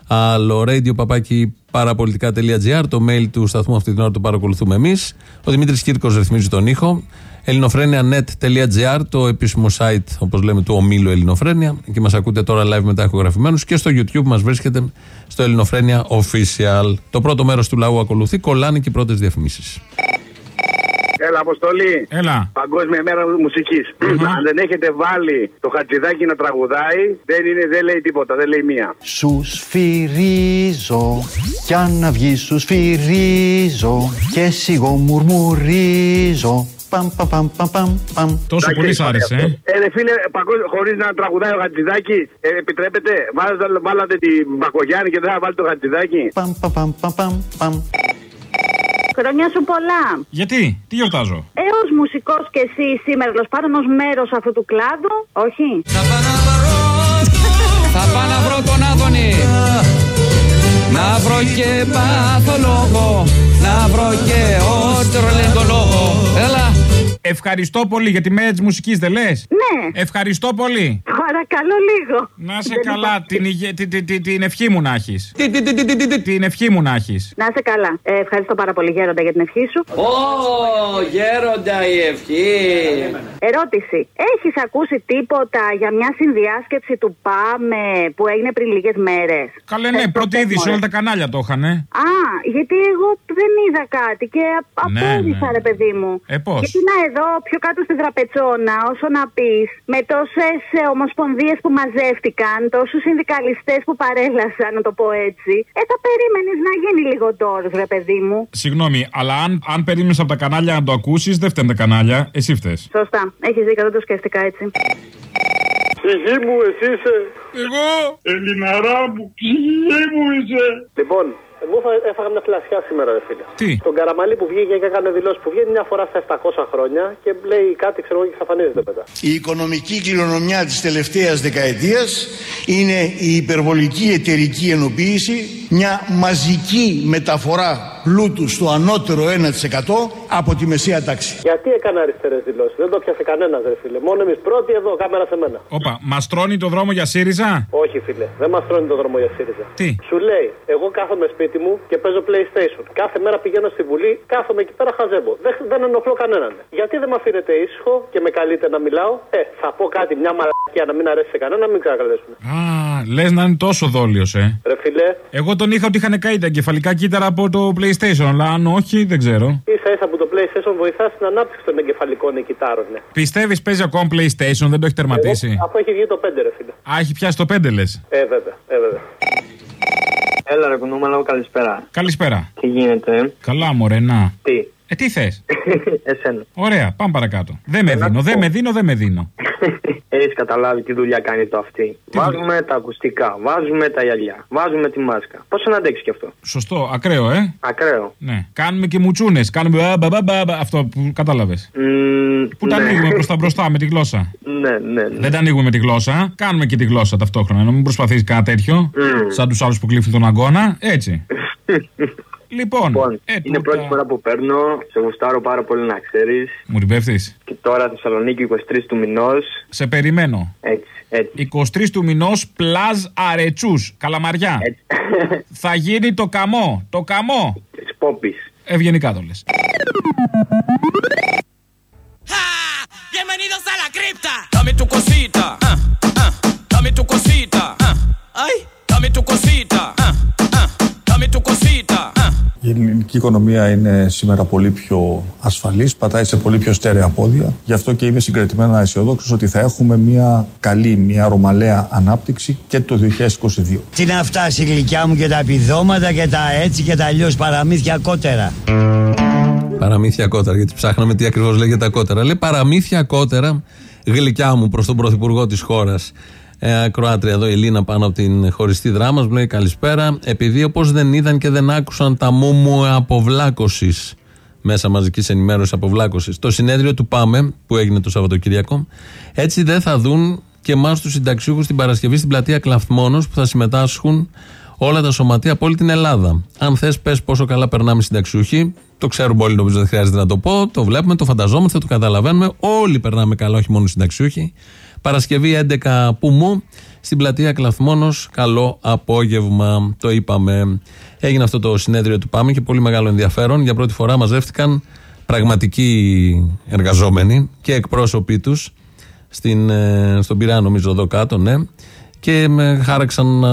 [SPEAKER 4] άλλο. Radio παπάκι παραπολιτικά.gr, το mail του σταθμού αυτή την ώρα το παρακολουθούμε εμείς. Ο Δημήτρης Κύρκος ρυθμίζει τον ήχο. ελληνοφρένια.net.gr, το επίσημο site, όπως λέμε, του ομίλου Ελληνοφρένια. Εκεί μας ακούτε τώρα live μετά ηχογραφημένους και στο YouTube μας βρίσκεται στο Ελληνοφρένια Official. Το πρώτο μέρος του λαού ακολουθεί. Κολλάνε και οι πρώτες διαφημίσεις.
[SPEAKER 26] Έλα, Αποστολή.
[SPEAKER 15] Έλα.
[SPEAKER 26] Παγκόσμια μέρα μουσικής. Αν δεν έχετε βάλει το χατζηδάκι να τραγουδάει, δεν, είναι, δεν λέει τίποτα, δεν λέει μία.
[SPEAKER 24] Σους σφυρίζω κι αν να βγει σους σφυρίζω και σιγό μουρμουρίζω Παμ, παμ, παμ, παμ, παμ, παμ.
[SPEAKER 15] Τόσο πολύ σ' άρεσε, ε.
[SPEAKER 26] Ε, ρε φίλε, παγκόσμια, χωρίς να τραγουδάει ο χατζηδάκι, ε, επιτρέπετε. Βάζα- Βάλατε την Μπακογιάννη και δεν θα βάλει το χατζηδάκι.
[SPEAKER 24] Παμ, παμ, παμ, παμ, παμ, παμ.
[SPEAKER 27] Χρόνια σου πολλά.
[SPEAKER 15] Γιατί, τι γιορτάζω;
[SPEAKER 27] Ε, ως μουσικός και εσύ σήμερα, τέλος πάντων, ως μέρος αυτού του κλάδου, όχι;
[SPEAKER 28] Θα πάω να βρω τον Άδωνη Να βρω και παθολόγο Να βρω και ότρολεντολόγο Έλα
[SPEAKER 15] Ευχαριστώ πολύ για τη μέρα τη μουσικής, δεν λες;
[SPEAKER 27] Ναι.
[SPEAKER 15] Ευχαριστώ πολύ.
[SPEAKER 27] Παρακαλώ λίγο.
[SPEAKER 15] Να σε
[SPEAKER 27] Δεν
[SPEAKER 15] καλά,
[SPEAKER 27] υπάρχει.
[SPEAKER 15] την, υγε- την, την, την, την ευχή μου να έχεις. Την ευχή μου να έχεις.
[SPEAKER 27] Να είσαι καλά. Ε, ευχαριστώ πάρα πολύ, Γέροντα, για την ευχή σου.
[SPEAKER 28] Ω, γέροντα η ευχή
[SPEAKER 27] Ερώτηση. Έχεις ακούσει τίποτα για μια συνδιάσκεψη του ΠΑΜΕ που έγινε πριν λίγες μέρες;
[SPEAKER 15] Καλέ, ναι, πρώτη είδηση, όλα τα κανάλια το είχαν. Ε.
[SPEAKER 27] Α, γιατί εγώ δεν είδα κάτι και α-
[SPEAKER 15] Ναι,
[SPEAKER 27] απόλυσα,
[SPEAKER 15] ναι.
[SPEAKER 27] ρε παιδί μου.
[SPEAKER 15] Ε, πώς;
[SPEAKER 27] Γιατί να εδώ, πιο κάτω στην τραπετσόνα, όσο να πεις, με τόσες ομοσπονδίες που μαζεύτηκαν, τόσους συνδικαλιστές που παρέλασαν, να το πω έτσι, ε, θα περίμενες να γίνει λίγο τώρα, ρε παιδί μου.
[SPEAKER 15] Συγγνώμη, αλλά αν, αν περίμενες από τα κανάλια να το ακούσεις, δεν φταίνε τα κανάλια. Εσύ φταίει.
[SPEAKER 27] Σωστά. Έχεις δίκιο, δεν το σκέφτηκα έτσι.
[SPEAKER 26] Ψυχή μου, εσύ είσαι.
[SPEAKER 15] Εγώ;
[SPEAKER 26] Ελληναρά μου, ψυχή μου είσαι. Λοιπόν, εγώ θα έφαγα μια φλασιά σήμερα, ρε φίλε.
[SPEAKER 15] Τι;
[SPEAKER 26] Τον Καραμαλή που βγήκε και έκανε δηλώσεις που βγαίνει μια φορά στα 700 χρόνια και λέει κάτι, ξέρω εγώ, και εξαφανίζεται μετά.
[SPEAKER 29] Η οικονομική κληρονομιά της τελευταίας δεκαετίας είναι η υπερβολική εταιρική ενοποίηση, μια μαζική μεταφορά πλούτου στο ανώτερο 1% από τη μεσαία τάξη.
[SPEAKER 26] Γιατί έκανε αριστερές δηλώσεις, δεν το πιάσε κανένας, ρε φίλε. Μόνο εμείς πρώτοι εδώ, κάμερα σε μένα.
[SPEAKER 15] Όπα, μας τρώνει το δρόμο για ΣΥΡΙΖΑ;
[SPEAKER 26] Όχι, φίλε, δεν μας τρώνε το δρόμο για ΣΥΡΙΖΑ.
[SPEAKER 15] Τι;
[SPEAKER 26] Σου λέει, εγώ κάθομαι σπίτι μου και παίζω PlayStation. Κάθε μέρα πηγαίνω στη Βουλή, κάθομαι εκεί πέρα χαζέμπο. Δεν, δεν ενοχλώ κανέναν. Γιατί δεν με αφήνετε ήσυχο και με καλείτε να μιλάω; Ε, θα πω κάτι, μια μαλακία να μην αρέσει σε κανένα, να μην ξανακαλέσουν.
[SPEAKER 15] Α, λες να είναι τόσο δόλιος, ε.
[SPEAKER 26] Ρε φίλε,
[SPEAKER 15] Εγώ τον είχα ότι είχαν καεί τα εγκεφαλικά κύτταρα από το PlayStation, αλλά αν όχι, δεν ξέρω.
[SPEAKER 26] ίσα ίσα που το PlayStation βοηθά στην ανάπτυξη των εγκεφαλικών κυτάρων. Ναι.
[SPEAKER 15] Πιστεύεις παίζει ακόμα PlayStation, δεν το έχει τερματίσει;
[SPEAKER 26] Εγώ, αφού έχει βγει το 5, ρε φίλε.
[SPEAKER 15] Α, έχει πιάσει το 5 λες.
[SPEAKER 26] Ε, βέβαια, ε, βέβαια.
[SPEAKER 30] Έλα ρε κουνούμαλο, καλησπέρα.
[SPEAKER 15] Καλησπέρα.
[SPEAKER 30] Τι γίνεται,
[SPEAKER 15] Καλά, μωρέ, να.
[SPEAKER 30] τι,
[SPEAKER 15] Ε, τι θες;
[SPEAKER 30] εσένα.
[SPEAKER 15] Ωραία, πάμε παρακάτω. Δεν με δίνω, δεν με δίνω, δεν με δίνω.
[SPEAKER 30] Έχεις καταλάβει τι δουλειά κάνει το αυτή. Βάζουμε τα ακουστικά, βάζουμε τα γυαλιά, βάζουμε τη μάσκα. Πώς να αντέξεις κι αυτό;
[SPEAKER 15] Σωστό, ακραίο, ε.
[SPEAKER 30] Ακραίο.
[SPEAKER 15] Ναι. Κάνουμε και μουτσούνες. Κάνουμε α, μπα, μπα, μπα, μπα, αυτό που κατάλαβες.
[SPEAKER 30] Μμμ,
[SPEAKER 15] Που τα
[SPEAKER 30] ναι.
[SPEAKER 15] ανοίγουμε προς τα μπροστά με τη γλώσσα;
[SPEAKER 30] Ναι, ναι, ναι.
[SPEAKER 15] Δεν τα ανοίγουμε με τη γλώσσα. Κάνουμε και τη γλώσσα ταυτόχρονα. Να μην προσπαθείς κάτι τέτοιο.
[SPEAKER 30] Μμ.
[SPEAKER 15] Σαν τους άλλους που κλείφουν τον αγκώνα. Έτσι. Λοιπόν, ε,
[SPEAKER 30] είναι
[SPEAKER 15] τούτα.
[SPEAKER 30] πρώτη φορά που παίρνω. Σε γουστάρω πάρα πολύ να ξέρεις.
[SPEAKER 15] Μου την πέφτεις;
[SPEAKER 30] Και τώρα Θεσσαλονίκη 23 του μηνός.
[SPEAKER 15] Σε περιμένω.
[SPEAKER 30] Έτσι, έτσι.
[SPEAKER 15] 23 του μηνός πλάζ αρετσούς. Καλαμαριά. Θα γίνει το καμό. Το καμό.
[SPEAKER 30] Της Πόπης.
[SPEAKER 15] Ευγενικά το λες.
[SPEAKER 2] Bienvenidos a la cripta. Dame tu cosita. ah, ah, Dame tu cosita. ah, Ay, dame tu cosita. ah, ah, Dame tu cosita. Ah.
[SPEAKER 13] Η ελληνική οικονομία είναι σήμερα πολύ πιο ασφαλής, πατάει σε πολύ πιο στέρεα πόδια. Γι' αυτό και είμαι συγκρατημένα αισιοδόξο ότι θα έχουμε μια καλή, μια ρωμαλαία ανάπτυξη και το 2022.
[SPEAKER 10] Τι να φτάσει η γλυκιά μου και τα επιδόματα και τα έτσι και τα αλλιώς παραμύθια κότερα.
[SPEAKER 4] Παραμύθια κότερα, γιατί ψάχναμε τι ακριβώς λέγεται τα κότερα. Λέει παραμύθια κότερα, γλυκιά μου προς τον πρωθυπουργό της χώρας. Ε, Κροάτρια εδώ, η Ελίνα πάνω από την χωριστή δράμα, μου λέει καλησπέρα. Επειδή όπως δεν είδαν και δεν άκουσαν τα μούμου αποβλάκωσης μέσα μαζικής ενημέρωσης αποβλάκωσης, το συνέδριο του ΠΑΜΕ που έγινε το Σαββατοκύριακο, έτσι δεν θα δουν και εμάς τους συνταξιούχους την Παρασκευή στην πλατεία Κλαθμόνο που θα συμμετάσχουν όλα τα σωματεία από όλη την Ελλάδα. Αν θες, πες πόσο καλά περνάμε οι συνταξιούχοι. Το ξέρουμε όλοι, νομίζω δεν χρειάζεται να το πω. Το βλέπουμε, το φανταζόμαστε, το καταλαβαίνουμε. Όλοι περνάμε καλά, όχι μόνο οι συνταξιούχοι. Παρασκευή 11 Πουμού στην πλατεία Κλαθμόνος. Καλό απόγευμα. Το είπαμε. Έγινε αυτό το συνέδριο του Πάμε και πολύ μεγάλο ενδιαφέρον. Για πρώτη φορά μαζεύτηκαν πραγματικοί εργαζόμενοι και εκπρόσωποι τους στην, ε, στον Πειραιά, νομίζω εδώ κάτω, ναι. Και με χάραξαν ε,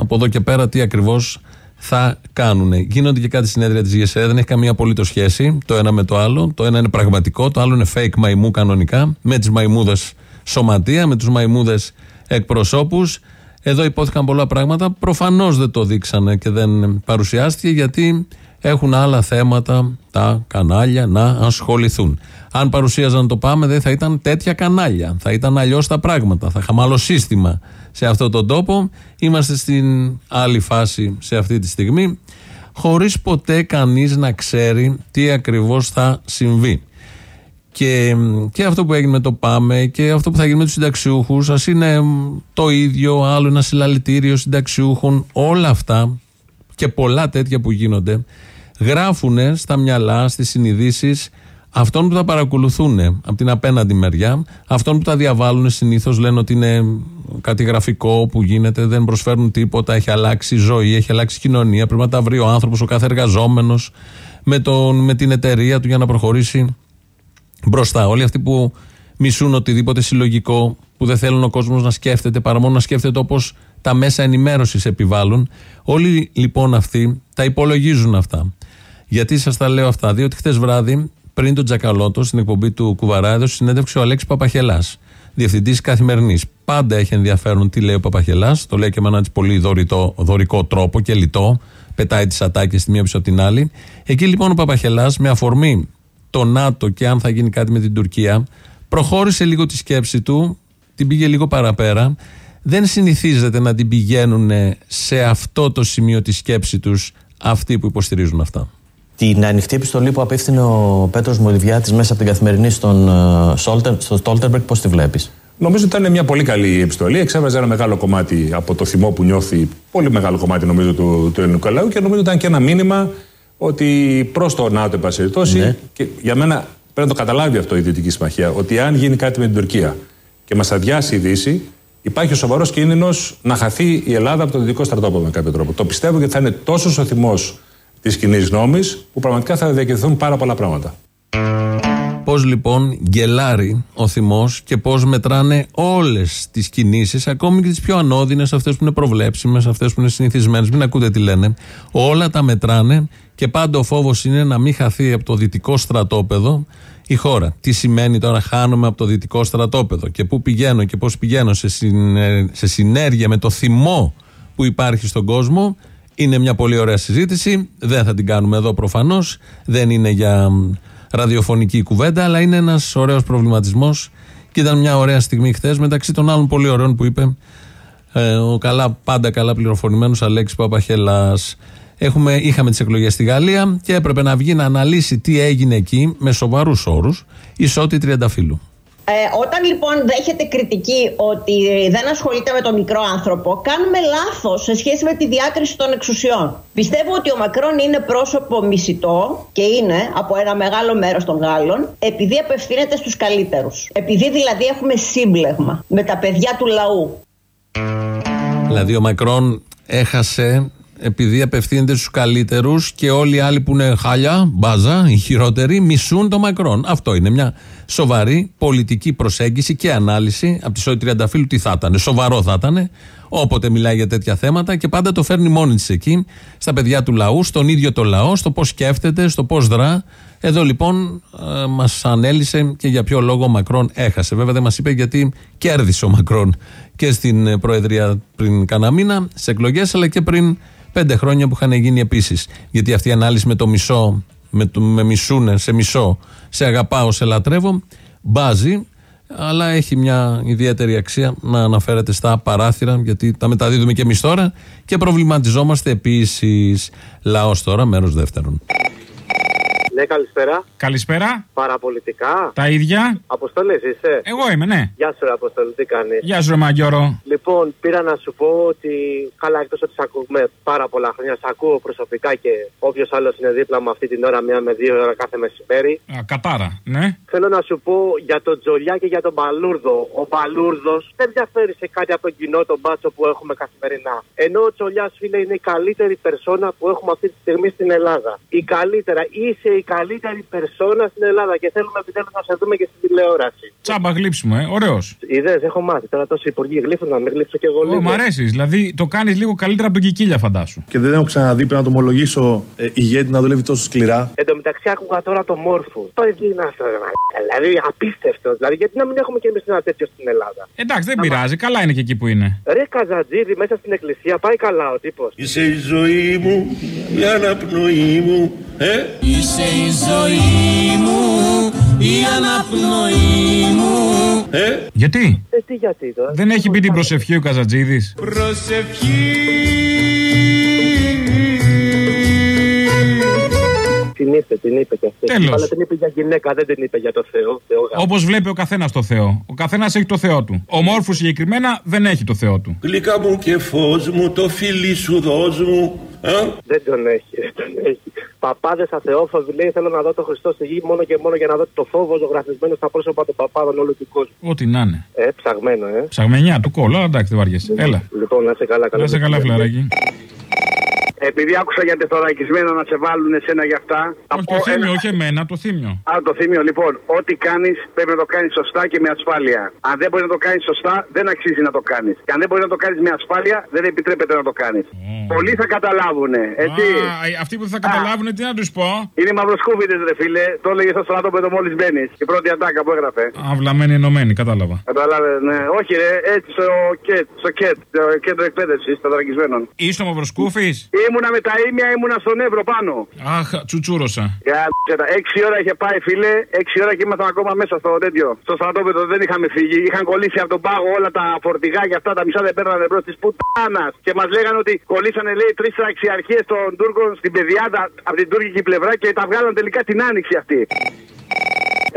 [SPEAKER 4] από εδώ και πέρα τι ακριβώς θα κάνουν. Γίνονται και κάτι συνέδρια της ΓΕΣΕ, δεν έχει καμία απολύτως σχέση το ένα με το άλλο. Το ένα είναι πραγματικό, το άλλο είναι fake μαϊμού κανονικά, με τις μαϊμούδες σωματεία, με τους μαϊμούδες εκπροσώπους. Εδώ υπόθηκαν πολλά πράγματα. Προφανώς δεν το δείξανε και δεν παρουσιάστηκε γιατί έχουν άλλα θέματα τα κανάλια να ασχοληθούν. Αν παρουσίαζαν το πάμε, δεν θα ήταν τέτοια κανάλια. Θα ήταν αλλιώς τα πράγματα. Θα είχαμε άλλο σύστημα σε αυτόν τον τόπο. Είμαστε στην άλλη φάση σε αυτή τη στιγμή, χωρίς ποτέ κανείς να ξέρει τι ακριβώς θα συμβεί. Και, και αυτό που έγινε με το ΠΑΜΕ και αυτό που θα γίνει με τους συνταξιούχους, ας είναι μ, το ίδιο, άλλο ένα συλλαλητήριο συνταξιούχων, όλα αυτά και πολλά τέτοια που γίνονται, γράφουν στα μυαλά, στις συνειδήσεις αυτών που τα παρακολουθούν από την απέναντι μεριά, αυτών που τα διαβάλουν συνήθως λένε ότι είναι κάτι γραφικό που γίνεται, δεν προσφέρουν τίποτα, έχει αλλάξει η ζωή, έχει αλλάξει η κοινωνία. Πρέπει να τα βρει ο άνθρωπος, ο κάθε εργαζόμενος με, τον- με την εταιρεία του για να προχωρήσει μπροστά. Όλοι αυτοί που μισούν οτιδήποτε συλλογικό, που δεν θέλουν ο κόσμος να σκέφτεται παρά μόνο να σκέφτεται όπως τα μέσα ενημέρωσης επιβάλλουν. Όλοι λοιπόν αυτοί τα υπολογίζουν αυτά. Γιατί σας τα λέω αυτά, διότι χτε βράδυ, πριν τον Τζακαλώτο, στην εκπομπή του Κουβαρά, έδωσε συνέντευξη ο Αλέξης Παπαχελάς, διευθυντής καθημερινής. Πάντα έχει ενδιαφέρον τι λέει ο Παπαχελάς, το λέει και με έναν έτσι πολύ δωρητό, δωρικό τρόπο και λιτό, πετάει τις ατάκες τη μία πίσω από την άλλη. Εκεί λοιπόν ο Παπαχελάς, με αφορμή το ΝΑΤΟ και αν θα γίνει κάτι με την Τουρκία, προχώρησε λίγο τη σκέψη του, την πήγε λίγο παραπέρα. Δεν συνηθίζεται να την πηγαίνουν σε αυτό το σημείο της σκέψης τους αυτοί που υποστηρίζουν αυτά.
[SPEAKER 31] Την ανοιχτή επιστολή που απίφθινε ο Πέτρος Μολυβιάτης μέσα από την καθημερινή στον, ε, Σόλτερ- στο Στόλτερμπεργκ, πώς τη βλέπεις;
[SPEAKER 32] Νομίζω ότι ήταν μια πολύ καλή επιστολή. Εξέβαζε ένα μεγάλο κομμάτι από το θυμό που νιώθει, πολύ μεγάλο κομμάτι νομίζω του, του ελληνικού λαού και νομίζω ήταν και ένα μήνυμα ότι προς το ΝΑΤΟ, εν πάση περιπτώσει,
[SPEAKER 31] Ναι.
[SPEAKER 32] και για μένα πρέπει να το καταλάβει αυτό η Δυτική Συμμαχία, ότι αν γίνει κάτι με την Τουρκία και μας αδειάσει η Δύση, υπάρχει ο σοβαρός κίνδυνος να χαθεί η Ελλάδα από το δυτικό στρατόπεδο με κάποιο τρόπο. Το πιστεύω γιατί θα είναι τόσο ο θυμό της κοινής γνώμη που πραγματικά θα διακριθούν πάρα πολλά πράγματα.
[SPEAKER 4] Πώς λοιπόν γκελάρει ο θυμός και πώς μετράνε όλες τις κινήσεις, ακόμη και τις πιο ανώδυνες, αυτές που είναι προβλέψιμες, αυτές που είναι συνηθισμένες. Μην ακούτε τι λένε. Όλα τα μετράνε και πάντα ο φόβος είναι να μην χαθεί από το δυτικό στρατόπεδο η χώρα. Τι σημαίνει τώρα χάνομαι από το δυτικό στρατόπεδο και πού πηγαίνω και πώς πηγαίνω σε, συνε- σε συνέργεια με το θυμό που υπάρχει στον κόσμο. Είναι μια πολύ ωραία συζήτηση. Δεν θα την κάνουμε εδώ προφανώς. Δεν είναι για μ, ραδιοφωνική κουβέντα, αλλά είναι ένας ωραίος προβληματισμός. Και ήταν μια ωραία στιγμή χθες μεταξύ των άλλων πολύ ωραίων που είπε ε, ο καλά, πάντα καλά πληροφορημένος Αλέξης Παπαχέλα. Έχουμε, είχαμε τις εκλογές στη Γαλλία και έπρεπε να βγει να αναλύσει τι έγινε εκεί με σοβαρούς όρους η Σώτη Τριανταφύλου.
[SPEAKER 33] Ε, όταν λοιπόν δέχεται κριτική ότι δεν ασχολείται με τον μικρό άνθρωπο, κάνουμε λάθος σε σχέση με τη διάκριση των εξουσιών. Πιστεύω ότι ο Μακρόν είναι πρόσωπο μισητό και είναι από ένα μεγάλο μέρος των Γάλλων, επειδή απευθύνεται στους καλύτερους. Επειδή δηλαδή έχουμε σύμπλεγμα με τα παιδιά του λαού.
[SPEAKER 4] Δηλαδή ο Μακρόν έχασε επειδή απευθύνεται στους καλύτερους και όλοι οι άλλοι που είναι χάλια, μπάζα, οι χειρότεροι, μισούν τον Μακρόν. Αυτό είναι μια σοβαρή πολιτική προσέγγιση και ανάλυση. Από τη Σόη Τριανταφύλου τι θα ήταν, σοβαρό θα ήταν, όποτε μιλάει για τέτοια θέματα και πάντα το φέρνει μόνη της εκεί, στα παιδιά του λαού, στον ίδιο το λαό, στο πώς σκέφτεται, στο πώς δρά. Εδώ λοιπόν ε, μας ανέλησε και για ποιο λόγο ο Μακρόν έχασε. Βέβαια δεν μας είπε γιατί κέρδισε ο Μακρόν και στην ε, Προεδρία πριν κανένα μήνα, σε εκλογές, αλλά και πριν πέντε χρόνια που είχαν γίνει επίσης. Γιατί αυτή η ανάλυση με το μισό, με, το, με μισούνε, σε μισό, σε αγαπάω, σε λατρεύω, μπάζει, αλλά έχει μια ιδιαίτερη αξία να αναφέρεται στα παράθυρα, γιατί τα μεταδίδουμε και εμείς τώρα και προβληματιζόμαστε επίσης. Λαός τώρα, μέρος δεύτερον.
[SPEAKER 26] Ναι, καλησπέρα.
[SPEAKER 15] Καλησπέρα.
[SPEAKER 26] Παραπολιτικά.
[SPEAKER 15] Τα ίδια.
[SPEAKER 26] Αποστολή, είσαι.
[SPEAKER 15] Εγώ είμαι, ναι.
[SPEAKER 26] Γεια σου, ρε Αποστολή, τι κάνεις;
[SPEAKER 15] Γεια σου, ρε Μαγκιόρο.
[SPEAKER 26] Λοιπόν, πήρα να σου πω ότι καλά, εκτός ότι σε ακούμε πάρα πολλά χρόνια, σε ακούω προσωπικά και όποιος άλλος είναι δίπλα μου αυτή την ώρα, μία με δύο ώρα κάθε μεσημέρι.
[SPEAKER 15] Α, κατάρα, ναι.
[SPEAKER 26] Θέλω να σου πω για τον Τζολιά και για τον Παλούρδο. Ο Παλούρδος δεν διαφέρει σε κάτι από τον κοινό τον μπάτσο που έχουμε καθημερινά. Ενώ ο Τζολιάς, φίλε, είναι η καλύτερη περσόνα που έχουμε αυτή τη στιγμή στην Ελλάδα. Η καλύτερα. Είσαι η καλύτερη περσόνα στην Ελλάδα και θέλουμε επιτέλους να σε δούμε και στην τηλεόραση.
[SPEAKER 15] Τσάμπα γλύψιμο, ε. Ωραίος.
[SPEAKER 26] Είδε, έχω μάθει τώρα τόσοι υπουργοί γλύφουν να μην γλύψω κι εγώ λίγο.
[SPEAKER 15] Μ' αρέσεις. Δηλαδή το κάνεις λίγο καλύτερα από τον Κικίλια, φαντάσου.
[SPEAKER 13] Και δεν έχω ξαναδεί πρέπει να το ομολογήσω ε, ηγέτη να δουλεύει τόσο σκληρά.
[SPEAKER 26] Εν τω μεταξύ άκουγα τώρα το μόρφο. Το είναι αυτό, ρε μαλάκα. Δηλαδή απίστευτο. Δηλαδή γιατί να μην έχουμε κι εμείς ένα τέτοιο στην Ελλάδα;
[SPEAKER 15] Εντάξει, δεν πειράζει. Καλά είναι και εκεί που είναι.
[SPEAKER 26] Ρε Καζατζίδη μέσα στην εκκλησία πάει καλά ο τύπος.
[SPEAKER 29] Είσαι η ζωή μου, η αναπνοή μου, ε;
[SPEAKER 2] Είσαι η ζωή μου, η αναπνοή μου.
[SPEAKER 29] Ε,
[SPEAKER 15] Γιατί;
[SPEAKER 26] Ε, τι γιατί τώρα;
[SPEAKER 15] Δεν έχει μπει την προσευχή ο Καζατζίδης;
[SPEAKER 26] Την είπε, την είπε και αυτή.
[SPEAKER 15] Τέλος.
[SPEAKER 26] Αλλά την είπε για γυναίκα, δεν την είπε για το Θεό. Θεό γάμο.
[SPEAKER 15] Όπως βλέπει ο καθένας το Θεό. Ο καθένας έχει το Θεό του. Ο μόρφους συγκεκριμένα δεν έχει το Θεό του.
[SPEAKER 29] γλυκά μου και φως μου, το φιλί σου δώσ' μου, ε.
[SPEAKER 26] Δεν τον έχει, δεν τον έχει. Παπάδες αθεόφοβοι λέει: Θέλω να δω το Χριστό στη γη μόνο και μόνο για να δω το φόβο ζωγραφισμένο στα πρόσωπα των παπάδων όλου του κόσμου.
[SPEAKER 15] Ό,τι να είναι.
[SPEAKER 26] Ε, ψαγμένο, ε.
[SPEAKER 15] Ψαγμενιά του κόλλου, αλλά εντάξει, δεν βαριέσαι. Έλα.
[SPEAKER 26] Λοιπόν, να είσαι καλά, καλά.
[SPEAKER 15] Να σε καλά, φιλαράκι.
[SPEAKER 34] Επειδή άκουσα για τεθωρακισμένα να σε βάλουν εσένα για αυτά. θα
[SPEAKER 15] Όχι
[SPEAKER 34] πω
[SPEAKER 15] το θύμιο,
[SPEAKER 34] ένα-
[SPEAKER 15] όχι εμένα, το θύμιο.
[SPEAKER 34] Α, το θύμιο, λοιπόν. Ό,τι κάνεις πρέπει να το κάνεις σωστά και με ασφάλεια. Αν δεν μπορείς να το κάνεις σωστά, δεν αξίζει να το κάνεις. Και αν δεν μπορείς να το κάνεις με ασφάλεια, δεν επιτρέπεται να το κάνεις. Πολλοί θα καταλάβουν. Έτσι.
[SPEAKER 15] Α, αυτοί που θα καταλάβουν, τι να τους πω;
[SPEAKER 34] Είναι μαυροσκούβιδε, ρε φίλε. Το έλεγες στο στράτοπεδο μόλις μπαίνεις. Η πρώτη ατάκα που έγραφε.
[SPEAKER 15] Αυλαμένοι ενωμένοι, κατάλαβα.
[SPEAKER 34] Κατάλαβε, ναι. Όχι, ρε, έτσι στο ΚΕΤ, στο ΚΕΤ, το κέντρο εκπαίδευσης των δραγισμένων.
[SPEAKER 15] Είσαι ο Μαυροσκούφης;
[SPEAKER 34] Ήμουνα με τα ίμια, ήμουνα στον Εύρο πάνω.
[SPEAKER 15] Αχ, τσουτσούρωσα.
[SPEAKER 34] Γάμισε Έξι ώρα είχε πάει, φίλε. Έξι ώρα και ήμασταν ακόμα μέσα στο τέτοιο. Στο στρατόπεδο δεν είχαμε φύγει. Είχαν κολλήσει από τον πάγο όλα τα φορτηγά και αυτά τα μισά δεν παίρνανε μπρος της πουτάνας. Και μας λέγανε ότι κολλήσανε, λέει, τρεις αξιαρχίε των Τούρκων στην Πεδιάδα από την τουρκική πλευρά και τα βγάλαν τελικά την άνοιξη αυτή.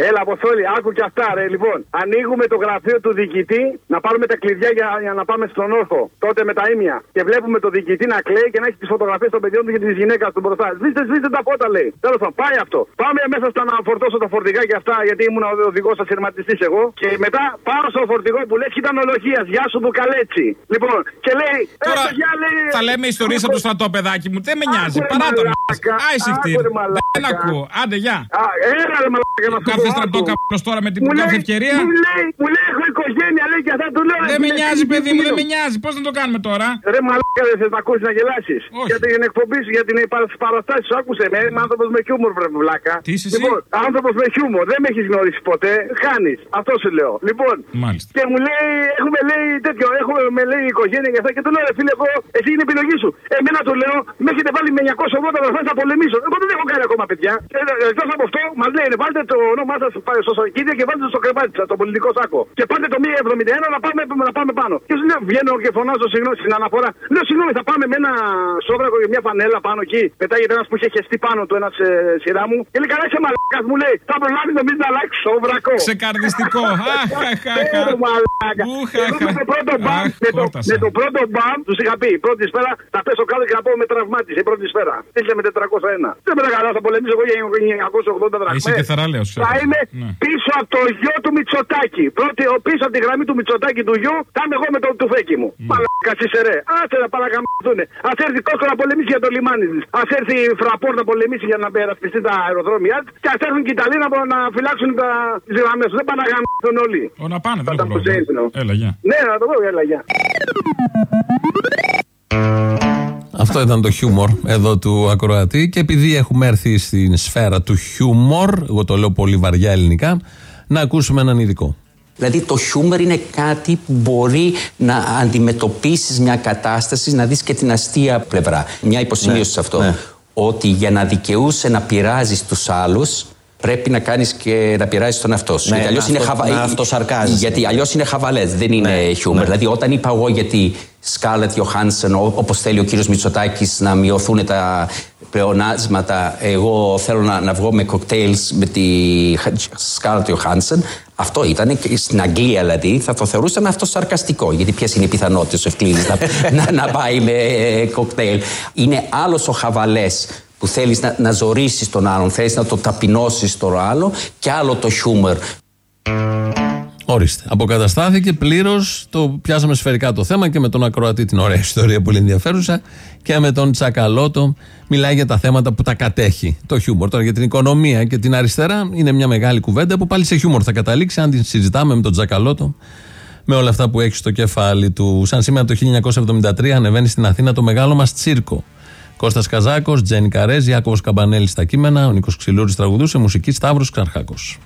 [SPEAKER 34] Έλα, Αποστόλη, άκου και αυτά, ρε. Λοιπόν, ανοίγουμε το γραφείο του διοικητή να πάρουμε τα κλειδιά για, για να πάμε στον όρθο. Τότε με τα ίμια. Και βλέπουμε το διοικητή να κλαίει και να έχει τις φωτογραφίες των παιδιών του και της γυναίκας του μπροστά. Σβήστε, σβήστε τα φώτα, λέει. Τέλος πάντων, πάει αυτό. Πάμε μέσα στα να φορτώσω τα φορτηγά και αυτά, γιατί ήμουν ο οδηγός ασυρματιστής εγώ. Και μετά πάω στο φορτηγό που λέει ήταν ολογία. Γεια σου, Μπουκαλέτσι. Λοιπόν, και λέει.
[SPEAKER 15] Τώρα
[SPEAKER 34] «Ε, παιδιά», λέει,
[SPEAKER 15] θα λέμε ιστορίες από το στρατό, παιδάκι μου. Δεν με νοιάζει.
[SPEAKER 34] Άκουρε,
[SPEAKER 15] Παρά τον
[SPEAKER 34] μαλάκα,
[SPEAKER 15] Άισε
[SPEAKER 34] άκουρε,
[SPEAKER 15] Δεν
[SPEAKER 34] μαλάκα.
[SPEAKER 15] ακούω. Άντε, γεια.
[SPEAKER 34] Α, έλα, ρε, μαλάκα, να σου
[SPEAKER 15] Κάθε
[SPEAKER 34] πω,
[SPEAKER 15] στρατό
[SPEAKER 34] άκου.
[SPEAKER 15] καπνός τώρα με την
[SPEAKER 34] Μου
[SPEAKER 15] κάθε
[SPEAKER 34] λέει-
[SPEAKER 15] ευκαιρία.
[SPEAKER 34] Μου λέει, μου λέει, έχω οικογένεια, λέει και αυτά του λέω. ρε,
[SPEAKER 15] Δεν με
[SPEAKER 34] φίλε,
[SPEAKER 15] νοιάζει,
[SPEAKER 34] τι
[SPEAKER 15] παιδί μου, δεν
[SPEAKER 34] φίλο.
[SPEAKER 15] με νοιάζει. Πώς να το κάνουμε τώρα;
[SPEAKER 34] Ρε μαλάκα δεν θες να ακούσεις να γελάσεις. Για την εκπομπή σου, για την παραστάση σου Άκουσε με, είμαι άνθρωπος με χιούμορ βρε βλάκα.
[SPEAKER 15] Τι είσαι εσύ;
[SPEAKER 34] Λοιπόν, άνθρωπος με χιούμορ, δεν με έχεις γνωρίσει ποτέ. Χάνεις, αυτό σου λέω. Λοιπόν,
[SPEAKER 15] Μάλιστα.
[SPEAKER 34] και μου λέει, έχουμε λέει τέτοιο, έχουμε με λέει οικογένεια και αυτά. Και του λέω ρε φίλε εγώ, εσύ είναι επιλογή σου Εμένα του λέω, με έχετε βάλει με 980 βαθμές θα πολεμήσω Εγώ δεν έχω κάνει ακόμα παιδιά. Και, ε, Εκτός από αυτό, μας λέει, ρε, βάλτε το όνομά μάσα στο σακίδια και βάλτε το στο κρεβάτι σας, το πολιτικό σάκο. Και πάτε το 1,71 να πάμε, να πάμε πάνω. Και σου λέω, βγαίνω και φωνάζω συγγνώμη στην αναφορά. Λέω, συγγνώμη, θα πάμε με ένα σόβρακο και μια φανέλα πάνω εκεί. Πετάγεται ένας που είχε χεστεί πάνω του ένας ε, σειρά μου. Και λέει, καλά, είσαι μαλάκας μου λέει, θα προλάβεις νομίζει να αλλάξεις σόβρακο.
[SPEAKER 15] Ξεκαρδιστικό.
[SPEAKER 34] Ε, μαλάκα. Εγώ με το πρώτο μπαμ, με το, με το πρώτο μπαμ, τους είχα πει, πρώτη σφαίρα θα πέσω κάτω και να πω με τραυμάτισε η πρώτη σφαίρα. Τύχε με 401. Δεν με καλά, θα πολεμήσω εγώ για 980 δραχμές.
[SPEAKER 15] Είσαι και θεραλέος, ξέρω.
[SPEAKER 34] Θα είμαι
[SPEAKER 15] Ναι.
[SPEAKER 34] πίσω από το γιο του Μητσοτάκη. Πρώτη, ο- πίσω από τη γραμμή του Μητσοτάκη του γιου, θα είμαι εγώ με το τουφέκι μου. Μαλάκα είσαι ρε. Άσε να παρακαμιστούν. Α έρθει Κόσκο να πολεμήσει για το λιμάνι της. Α έρθει η Φραπόρ να πολεμήσει για να περασπιστεί τα αεροδρόμια της. Και ας έρθουν και οι Ιταλοί να, να φυλάξουν τις γραμμές τους. Δεν πάνε να γαμιστούν όλοι.
[SPEAKER 15] Ω, να πάνε, δεν
[SPEAKER 34] Όταν
[SPEAKER 15] έχω
[SPEAKER 34] τους
[SPEAKER 15] πρόβλημα.
[SPEAKER 34] έδινω.
[SPEAKER 15] Έλα, γεια.
[SPEAKER 34] Ναι, να το πω, έλα, γεια.
[SPEAKER 14] Αυτό ήταν το χιούμορ εδώ του ακροατή και επειδή έχουμε έρθει στην σφαίρα του χιούμορ, εγώ το λέω πολύ βαριά ελληνικά, να ακούσουμε έναν ειδικό.
[SPEAKER 35] Δηλαδή το χιούμορ είναι κάτι που μπορεί να αντιμετωπίσεις μια κατάσταση, να δεις και την αστεία πλευρά. Μια υποσημείωση σε αυτό. Ότι για να δικαιούσε να πειράζεις τους άλλους, πρέπει να κάνεις και να πειράζεις τον εαυτό σου.
[SPEAKER 20] Ναι,
[SPEAKER 35] γιατί αλλιώς
[SPEAKER 20] να
[SPEAKER 35] είναι,
[SPEAKER 20] αυτο-
[SPEAKER 35] χαβα...
[SPEAKER 20] να αυτοσαρκάζεσαι.
[SPEAKER 35] γιατί αλλιώς είναι χαβαλές, δεν είναι χιούμορ. Δηλαδή όταν είπα εγώ γιατί Σκάλετ Johansson, όπως θέλει ο κύριος Μητσοτάκης να μειωθούν τα πλεονάσματα, εγώ θέλω να, να βγω με κοκτέιλς με τη Σκάλετ Johansson, αυτό ήταν και στην Αγγλία δηλαδή, θα το θεωρούσαμε αυτό σαρκαστικό. Γιατί ποιες είναι οι πιθανότητες ο Ευκλήδης να, να, να πάει με ε, κοκτέιλ. Είναι άλλος ο χαβαλές που θέλεις να, να ζωρίσεις τον άλλον, θέλεις να το ταπεινώσεις τον άλλο, και άλλο το χιούμορ.
[SPEAKER 14] Ορίστε. Αποκαταστάθηκε πλήρως. Το πιάσαμε σφαιρικά το θέμα και με τον Ακροατή την ωραία ιστορία πολύ ενδιαφέρουσα. Και με τον Τσακαλώτο μιλάει για τα θέματα που τα κατέχει. Το χιούμορ. Τώρα για την οικονομία και την αριστερά είναι μια μεγάλη κουβέντα που πάλι σε χιούμορ θα καταλήξει αν την συζητάμε με τον Τσακαλώτο. Με όλα αυτά που έχει στο κεφάλι του. Σαν σήμερα το 1973 ανεβαίνει στην Αθήνα το μεγάλο μας τσίρκο. Κώστας Καζάκος, Τζένι Καρέζ, Ιάκωβος Καμπανέλη στα κείμενα, ο Νίκος Ξυλούρης τραγουδούσε, μουσική Σταύρος Ξαρχάκος.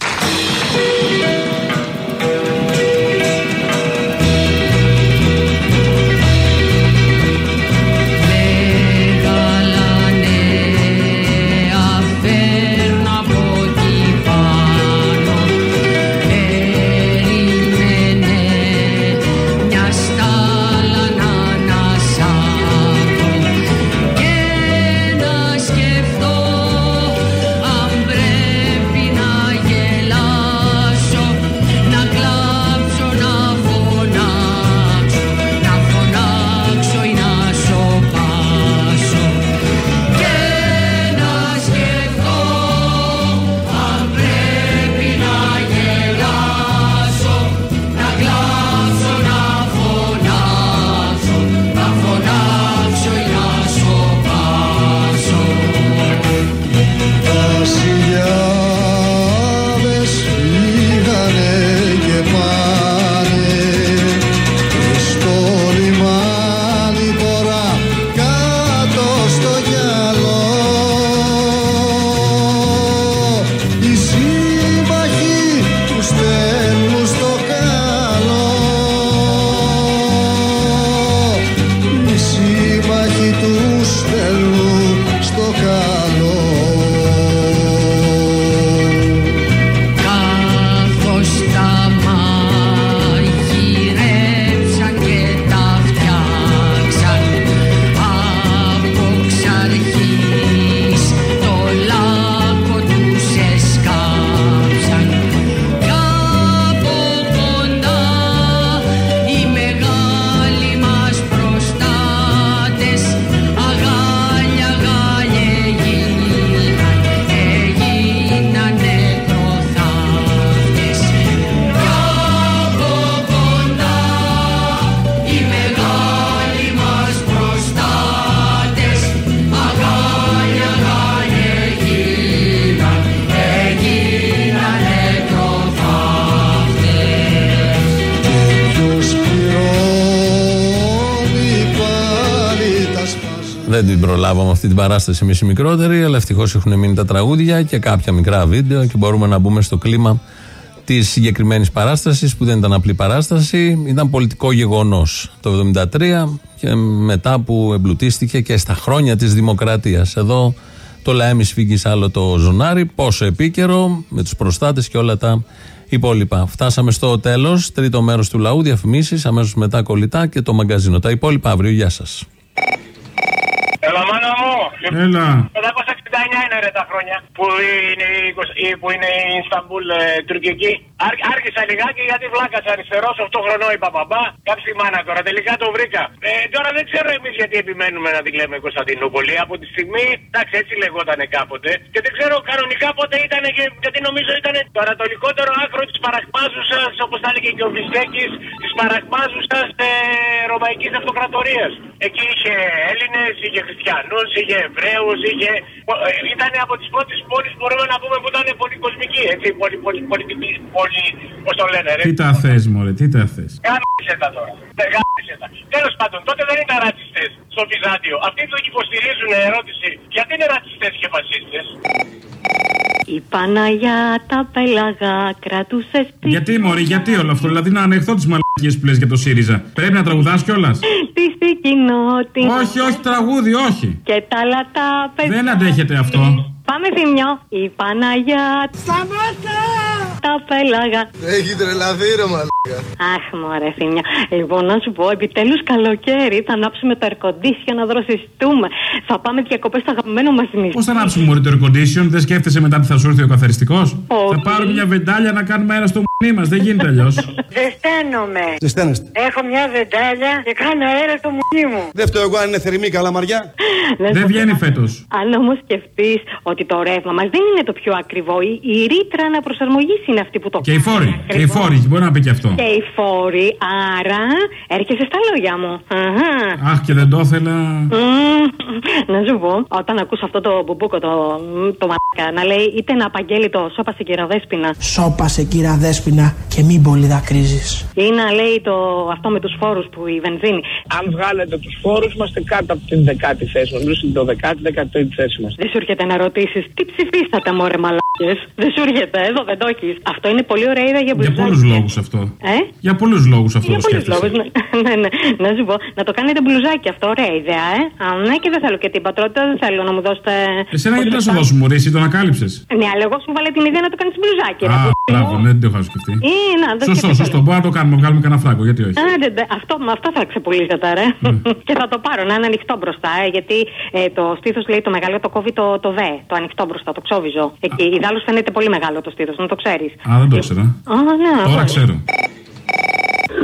[SPEAKER 14] Την παράσταση εμείς οι μικρότεροι, αλλά ευτυχώς έχουν μείνει τα τραγούδια και κάποια μικρά βίντεο και μπορούμε να μπούμε στο κλίμα της συγκεκριμένης παράστασης που δεν ήταν απλή παράσταση, ήταν πολιτικό γεγονός το 1973 και μετά που εμπλουτίστηκε και στα χρόνια της Δημοκρατίας. Εδώ
[SPEAKER 4] Το λαέμι σφίγγεις σ' άλλο το ζωνάρι. Πόσο επίκαιρο με τους προστάτες και όλα τα υπόλοιπα. Φτάσαμε στο τέλος. Τρίτο μέρος του λαού. Διαφημίσεις. Αμέσως μετά κολλητά και το μαγκαζίνο. Τα υπόλοιπα αύριο. Γεια σας.
[SPEAKER 36] Έλα, μάνα μου.
[SPEAKER 4] Έλα.
[SPEAKER 36] 569 είναι ρε τα χρόνια που είναι, η 20 η- που είναι η Ινσταμπούλ ε, τουρκική. Άρχ- άρχισα λιγάκι γιατί βλάκα αριστερός, 8 χρονό είπα μπαμπά. Κάψει τη μάνα τώρα, τελικά το βρήκα. Ε, τώρα δεν ξέρω εμείς γιατί επιμένουμε να την λέμε Κωνσταντινούπολη. Από τη στιγμή, εντάξει, έτσι λεγότανε κάποτε. Και δεν ξέρω κανονικά πότε ήταν, γιατί νομίζω ήταν το ανατολικότερο άκρο της παρακμάζουσας, όπως τα έλεγε και ο Βιστέκη, της παρακμάζουσας ε, Ρωμαϊκής Αυτοκρατορίας. Εκεί είχε Έλληνες, είχε Χριστιανούς, είχε Εβραίους, είχε. Ήταν από τις πρώτες πόλεις μπορούμε να πούμε που ήταν πολυκοσμική. Έτσι, πολυ, πολυ, πολιτική. Πολυ, Πώς το λένε, ρε.
[SPEAKER 15] Τι τα θες, Μωρέ, τι τα θες.
[SPEAKER 36] Γάμισε τα τώρα. Δεν γάμισε τα. Τέλος πάντων, τότε δεν ήταν ρατσιστές στο Βυζάντιο. Αυτοί που υποστηρίζουν ερώτηση, γιατί είναι ρατσιστές και φασίστες;
[SPEAKER 37] Η Παναγιά τα πέλαγα κρατούσες σπίτι
[SPEAKER 15] Γιατί, Μωρή, γιατί όλο αυτό; Δηλαδή να ανεχθώ τις μαλακίες που λες για το ΣΥΡΙΖΑ. Πρέπει να τραγουδάς κιόλας;
[SPEAKER 37] τη στην κοινότητα.
[SPEAKER 15] Όχι, όχι, τραγούδι, όχι.
[SPEAKER 37] Και τα λατά παιδιά.
[SPEAKER 15] Δεν αντέχετε αυτό.
[SPEAKER 37] Πάμε θύμιο. Η Παναγιά. Σταμάτα! Τα πέλαγα.
[SPEAKER 38] Έχει τρελαθεί ρε μαλάκα.
[SPEAKER 37] Αχ, μωρέ, θύμιο. Λοιπόν, να σου πω, επιτέλους καλοκαίρι θα ανάψουμε το air condition να δροσιστούμε. Θα πάμε διακοπές στο αγαπημένο μας νησί.
[SPEAKER 15] Πώς θα ανάψουμε μωρή το air condition, δεν σκέφτεσαι μετά τι θα σου έρθει ο καθαριστικός; Θα πάρουμε μια βεντάλια να κάνουμε αέρα στο μνή μας, δεν γίνεται αλλιώς.
[SPEAKER 39] Ζεσταίνομαι.
[SPEAKER 38] Ζεσταίνεστε.
[SPEAKER 39] Έχω μια βεντάλια και κάνω αέρα στο μουνί μου.
[SPEAKER 38] Δεν φταίω εγώ αν είναι θερμή καλαμαριά.
[SPEAKER 15] Δεν βγαίνει φέτος.
[SPEAKER 37] Αν όμως σκεφτείς ότι το ρεύμα μας δεν είναι το πιο ακριβό, η, η ρήτρα αναπροσαρμογής είναι αυτή που το
[SPEAKER 15] Και οι φόροι. Και οι φόροι, μπορεί να πει και αυτό.
[SPEAKER 37] Και οι φόροι, άρα έρχεσαι στα λόγια μου. Αχα.
[SPEAKER 15] Αχ, και δεν το ήθελα.
[SPEAKER 37] Μμμ. Να σου πω, όταν ακούς αυτό το μπουμπούκο, το, το μαλάκα, να λέει είτε να απαγγέλει το σώπα σε κυραδέσπινα
[SPEAKER 40] Σώπασε κύρα Δέσποινα και μην πολύ δακρύζεις.
[SPEAKER 37] ή να λέει το, αυτό με τους φόρους που η βενζίνη.
[SPEAKER 41] Αν βγάλετε τους φόρους, είμαστε κάτω από την δεκάτη θέση μα. Νομίζω το δεκάτη, δεκατή θέση μα.
[SPEAKER 37] Δεν σου έρχεται να ρωτήσεις τι ψηφίσατε, μωρέ μαλάκες. Δεν σου έρχεται, εδώ δεν το έχεις. Αυτό είναι πολύ ωραία ιδέα για
[SPEAKER 15] Για
[SPEAKER 37] μπλουζάκι.
[SPEAKER 15] πολλούς λόγους αυτό.
[SPEAKER 37] Ε;
[SPEAKER 15] Για πολλούς λόγους αυτό
[SPEAKER 37] Για
[SPEAKER 15] το
[SPEAKER 37] πολλούς
[SPEAKER 15] σκέφτεσαι.
[SPEAKER 37] λόγους, ναι, ναι, ναι. Να σου πω, να το κάνετε μπλουζάκι αυτό, ωραία ιδέα, ε. Α, ναι, και δεν θέλω και την πατρότητα, δεν θέλω να μου δώσετε.
[SPEAKER 15] Εσένα γιατί να σου δώσω μωρή, εσύ το ανακάλυψε.
[SPEAKER 37] Ναι, αλλά εγώ σου βάλε την ιδέα να το κάνεις μπλουζάκι. ρε,
[SPEAKER 15] Α,
[SPEAKER 37] που-
[SPEAKER 15] μπράβο, ναι, δεν το είχα σκεφτεί.
[SPEAKER 37] Ε, να, δεν
[SPEAKER 15] Σωστό,
[SPEAKER 37] σκέφτεσαι.
[SPEAKER 15] σωστό. Μπορούμε να το κάνουμε, βγάλουμε κανένα φράγκο, γιατί όχι;
[SPEAKER 37] Άντε, ντε, αυτό, με αυτό θα ξεπουλήσετε, ρε. και θα το πάρω, να είναι ανοιχτό μπροστά, ε, γιατί ε, το στήθος λέει το μεγάλο το κόβει το, το δε, το ανοιχτό μπροστά, το ξόβιζο. Εκεί, ιδάλω φαίνεται πολύ μεγάλο το στήθος, να το ξέρεις.
[SPEAKER 15] Α, δεν το ήξερα.
[SPEAKER 37] Α, ναι,
[SPEAKER 15] Τώρα
[SPEAKER 37] ναι.
[SPEAKER 15] ξέρω.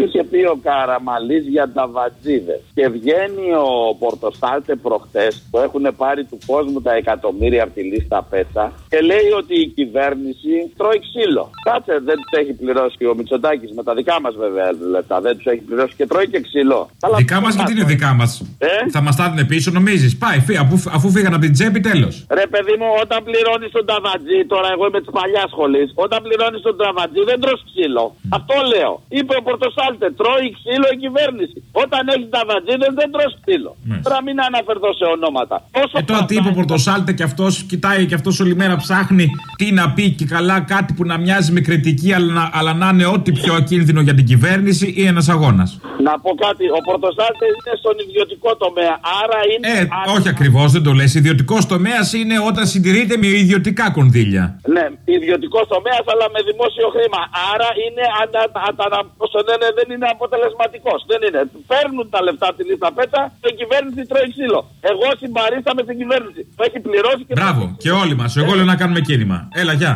[SPEAKER 42] Είχε πει ο Καραμαλής για τα βατζίδες. Και βγαίνει ο Πορτοσάλτε προχτές που έχουν πάρει του κόσμου τα εκατομμύρια από τη λίστα πέτσα και λέει ότι η κυβέρνηση τρώει ξύλο. Κάτσε, δεν τους έχει πληρώσει ο Μητσοτάκης με τα δικά μας βέβαια λεπτά. Δεν τους έχει πληρώσει και τρώει και ξύλο. Αλλά
[SPEAKER 15] Δικά μας γιατί είναι δικά μας;
[SPEAKER 42] Ε;
[SPEAKER 15] Θα μας τα δίνει πίσω, νομίζεις; Πάει, φύ, αφού, αφού φύγαν από την τσέπη, τέλος.
[SPEAKER 42] Ρε παιδί μου, όταν πληρώνεις τον ταβατζή, τώρα εγώ είμαι της παλιάς σχολής, όταν πληρώνεις τον ταβατζή δεν τρως ξύλο. Αυτό λέω. Είπε ο Πορτοσάλτε, τρώει ξύλο η κυβέρνηση. Όταν έχεις ταβατζή δεν τρως ξύλο. Τώρα μην αναφερθώ σε ονόματα. Όσο
[SPEAKER 15] Ε, τώρα τι είπε ο Πορτοσάλτε και αυτός κοιτάει και αυτός όλη μέρα ψάχνει τι να πει και καλά κάτι που να μοιάζει με κριτική, αλλά να, αλλά να είναι ό,τι πιο ακίνδυνο για την κυβέρνηση ή ένας αγώνας.
[SPEAKER 42] Να πω κάτι, ο Πορτοσάλτε είναι στον ιδιωτικό τομέα, άρα είναι.
[SPEAKER 15] Ε, όχι ακριβώς, δεν το λες. Ιδιωτικός τομέας είναι όταν συντηρείται με ιδιωτικά κονδύλια.
[SPEAKER 42] Ναι, ιδιωτικός τομέας, αλλά με δημόσιο χρήμα. Άρα είναι, ανα, ανα, πώς το λένε, δεν είναι αποτελεσματικός. Δεν είναι. Παίρνουν τα λεφτά από τη λίστα πέτσα και η κυβέρνηση τρώει ξύλο. Εγώ συμπαρίσταμαι στην κυβέρνηση. Το έχει πληρώσει και.
[SPEAKER 15] Μπράβο, και όλοι μας. Εγώ λέω να κάνουμε κίνημα. Έλα, γεια.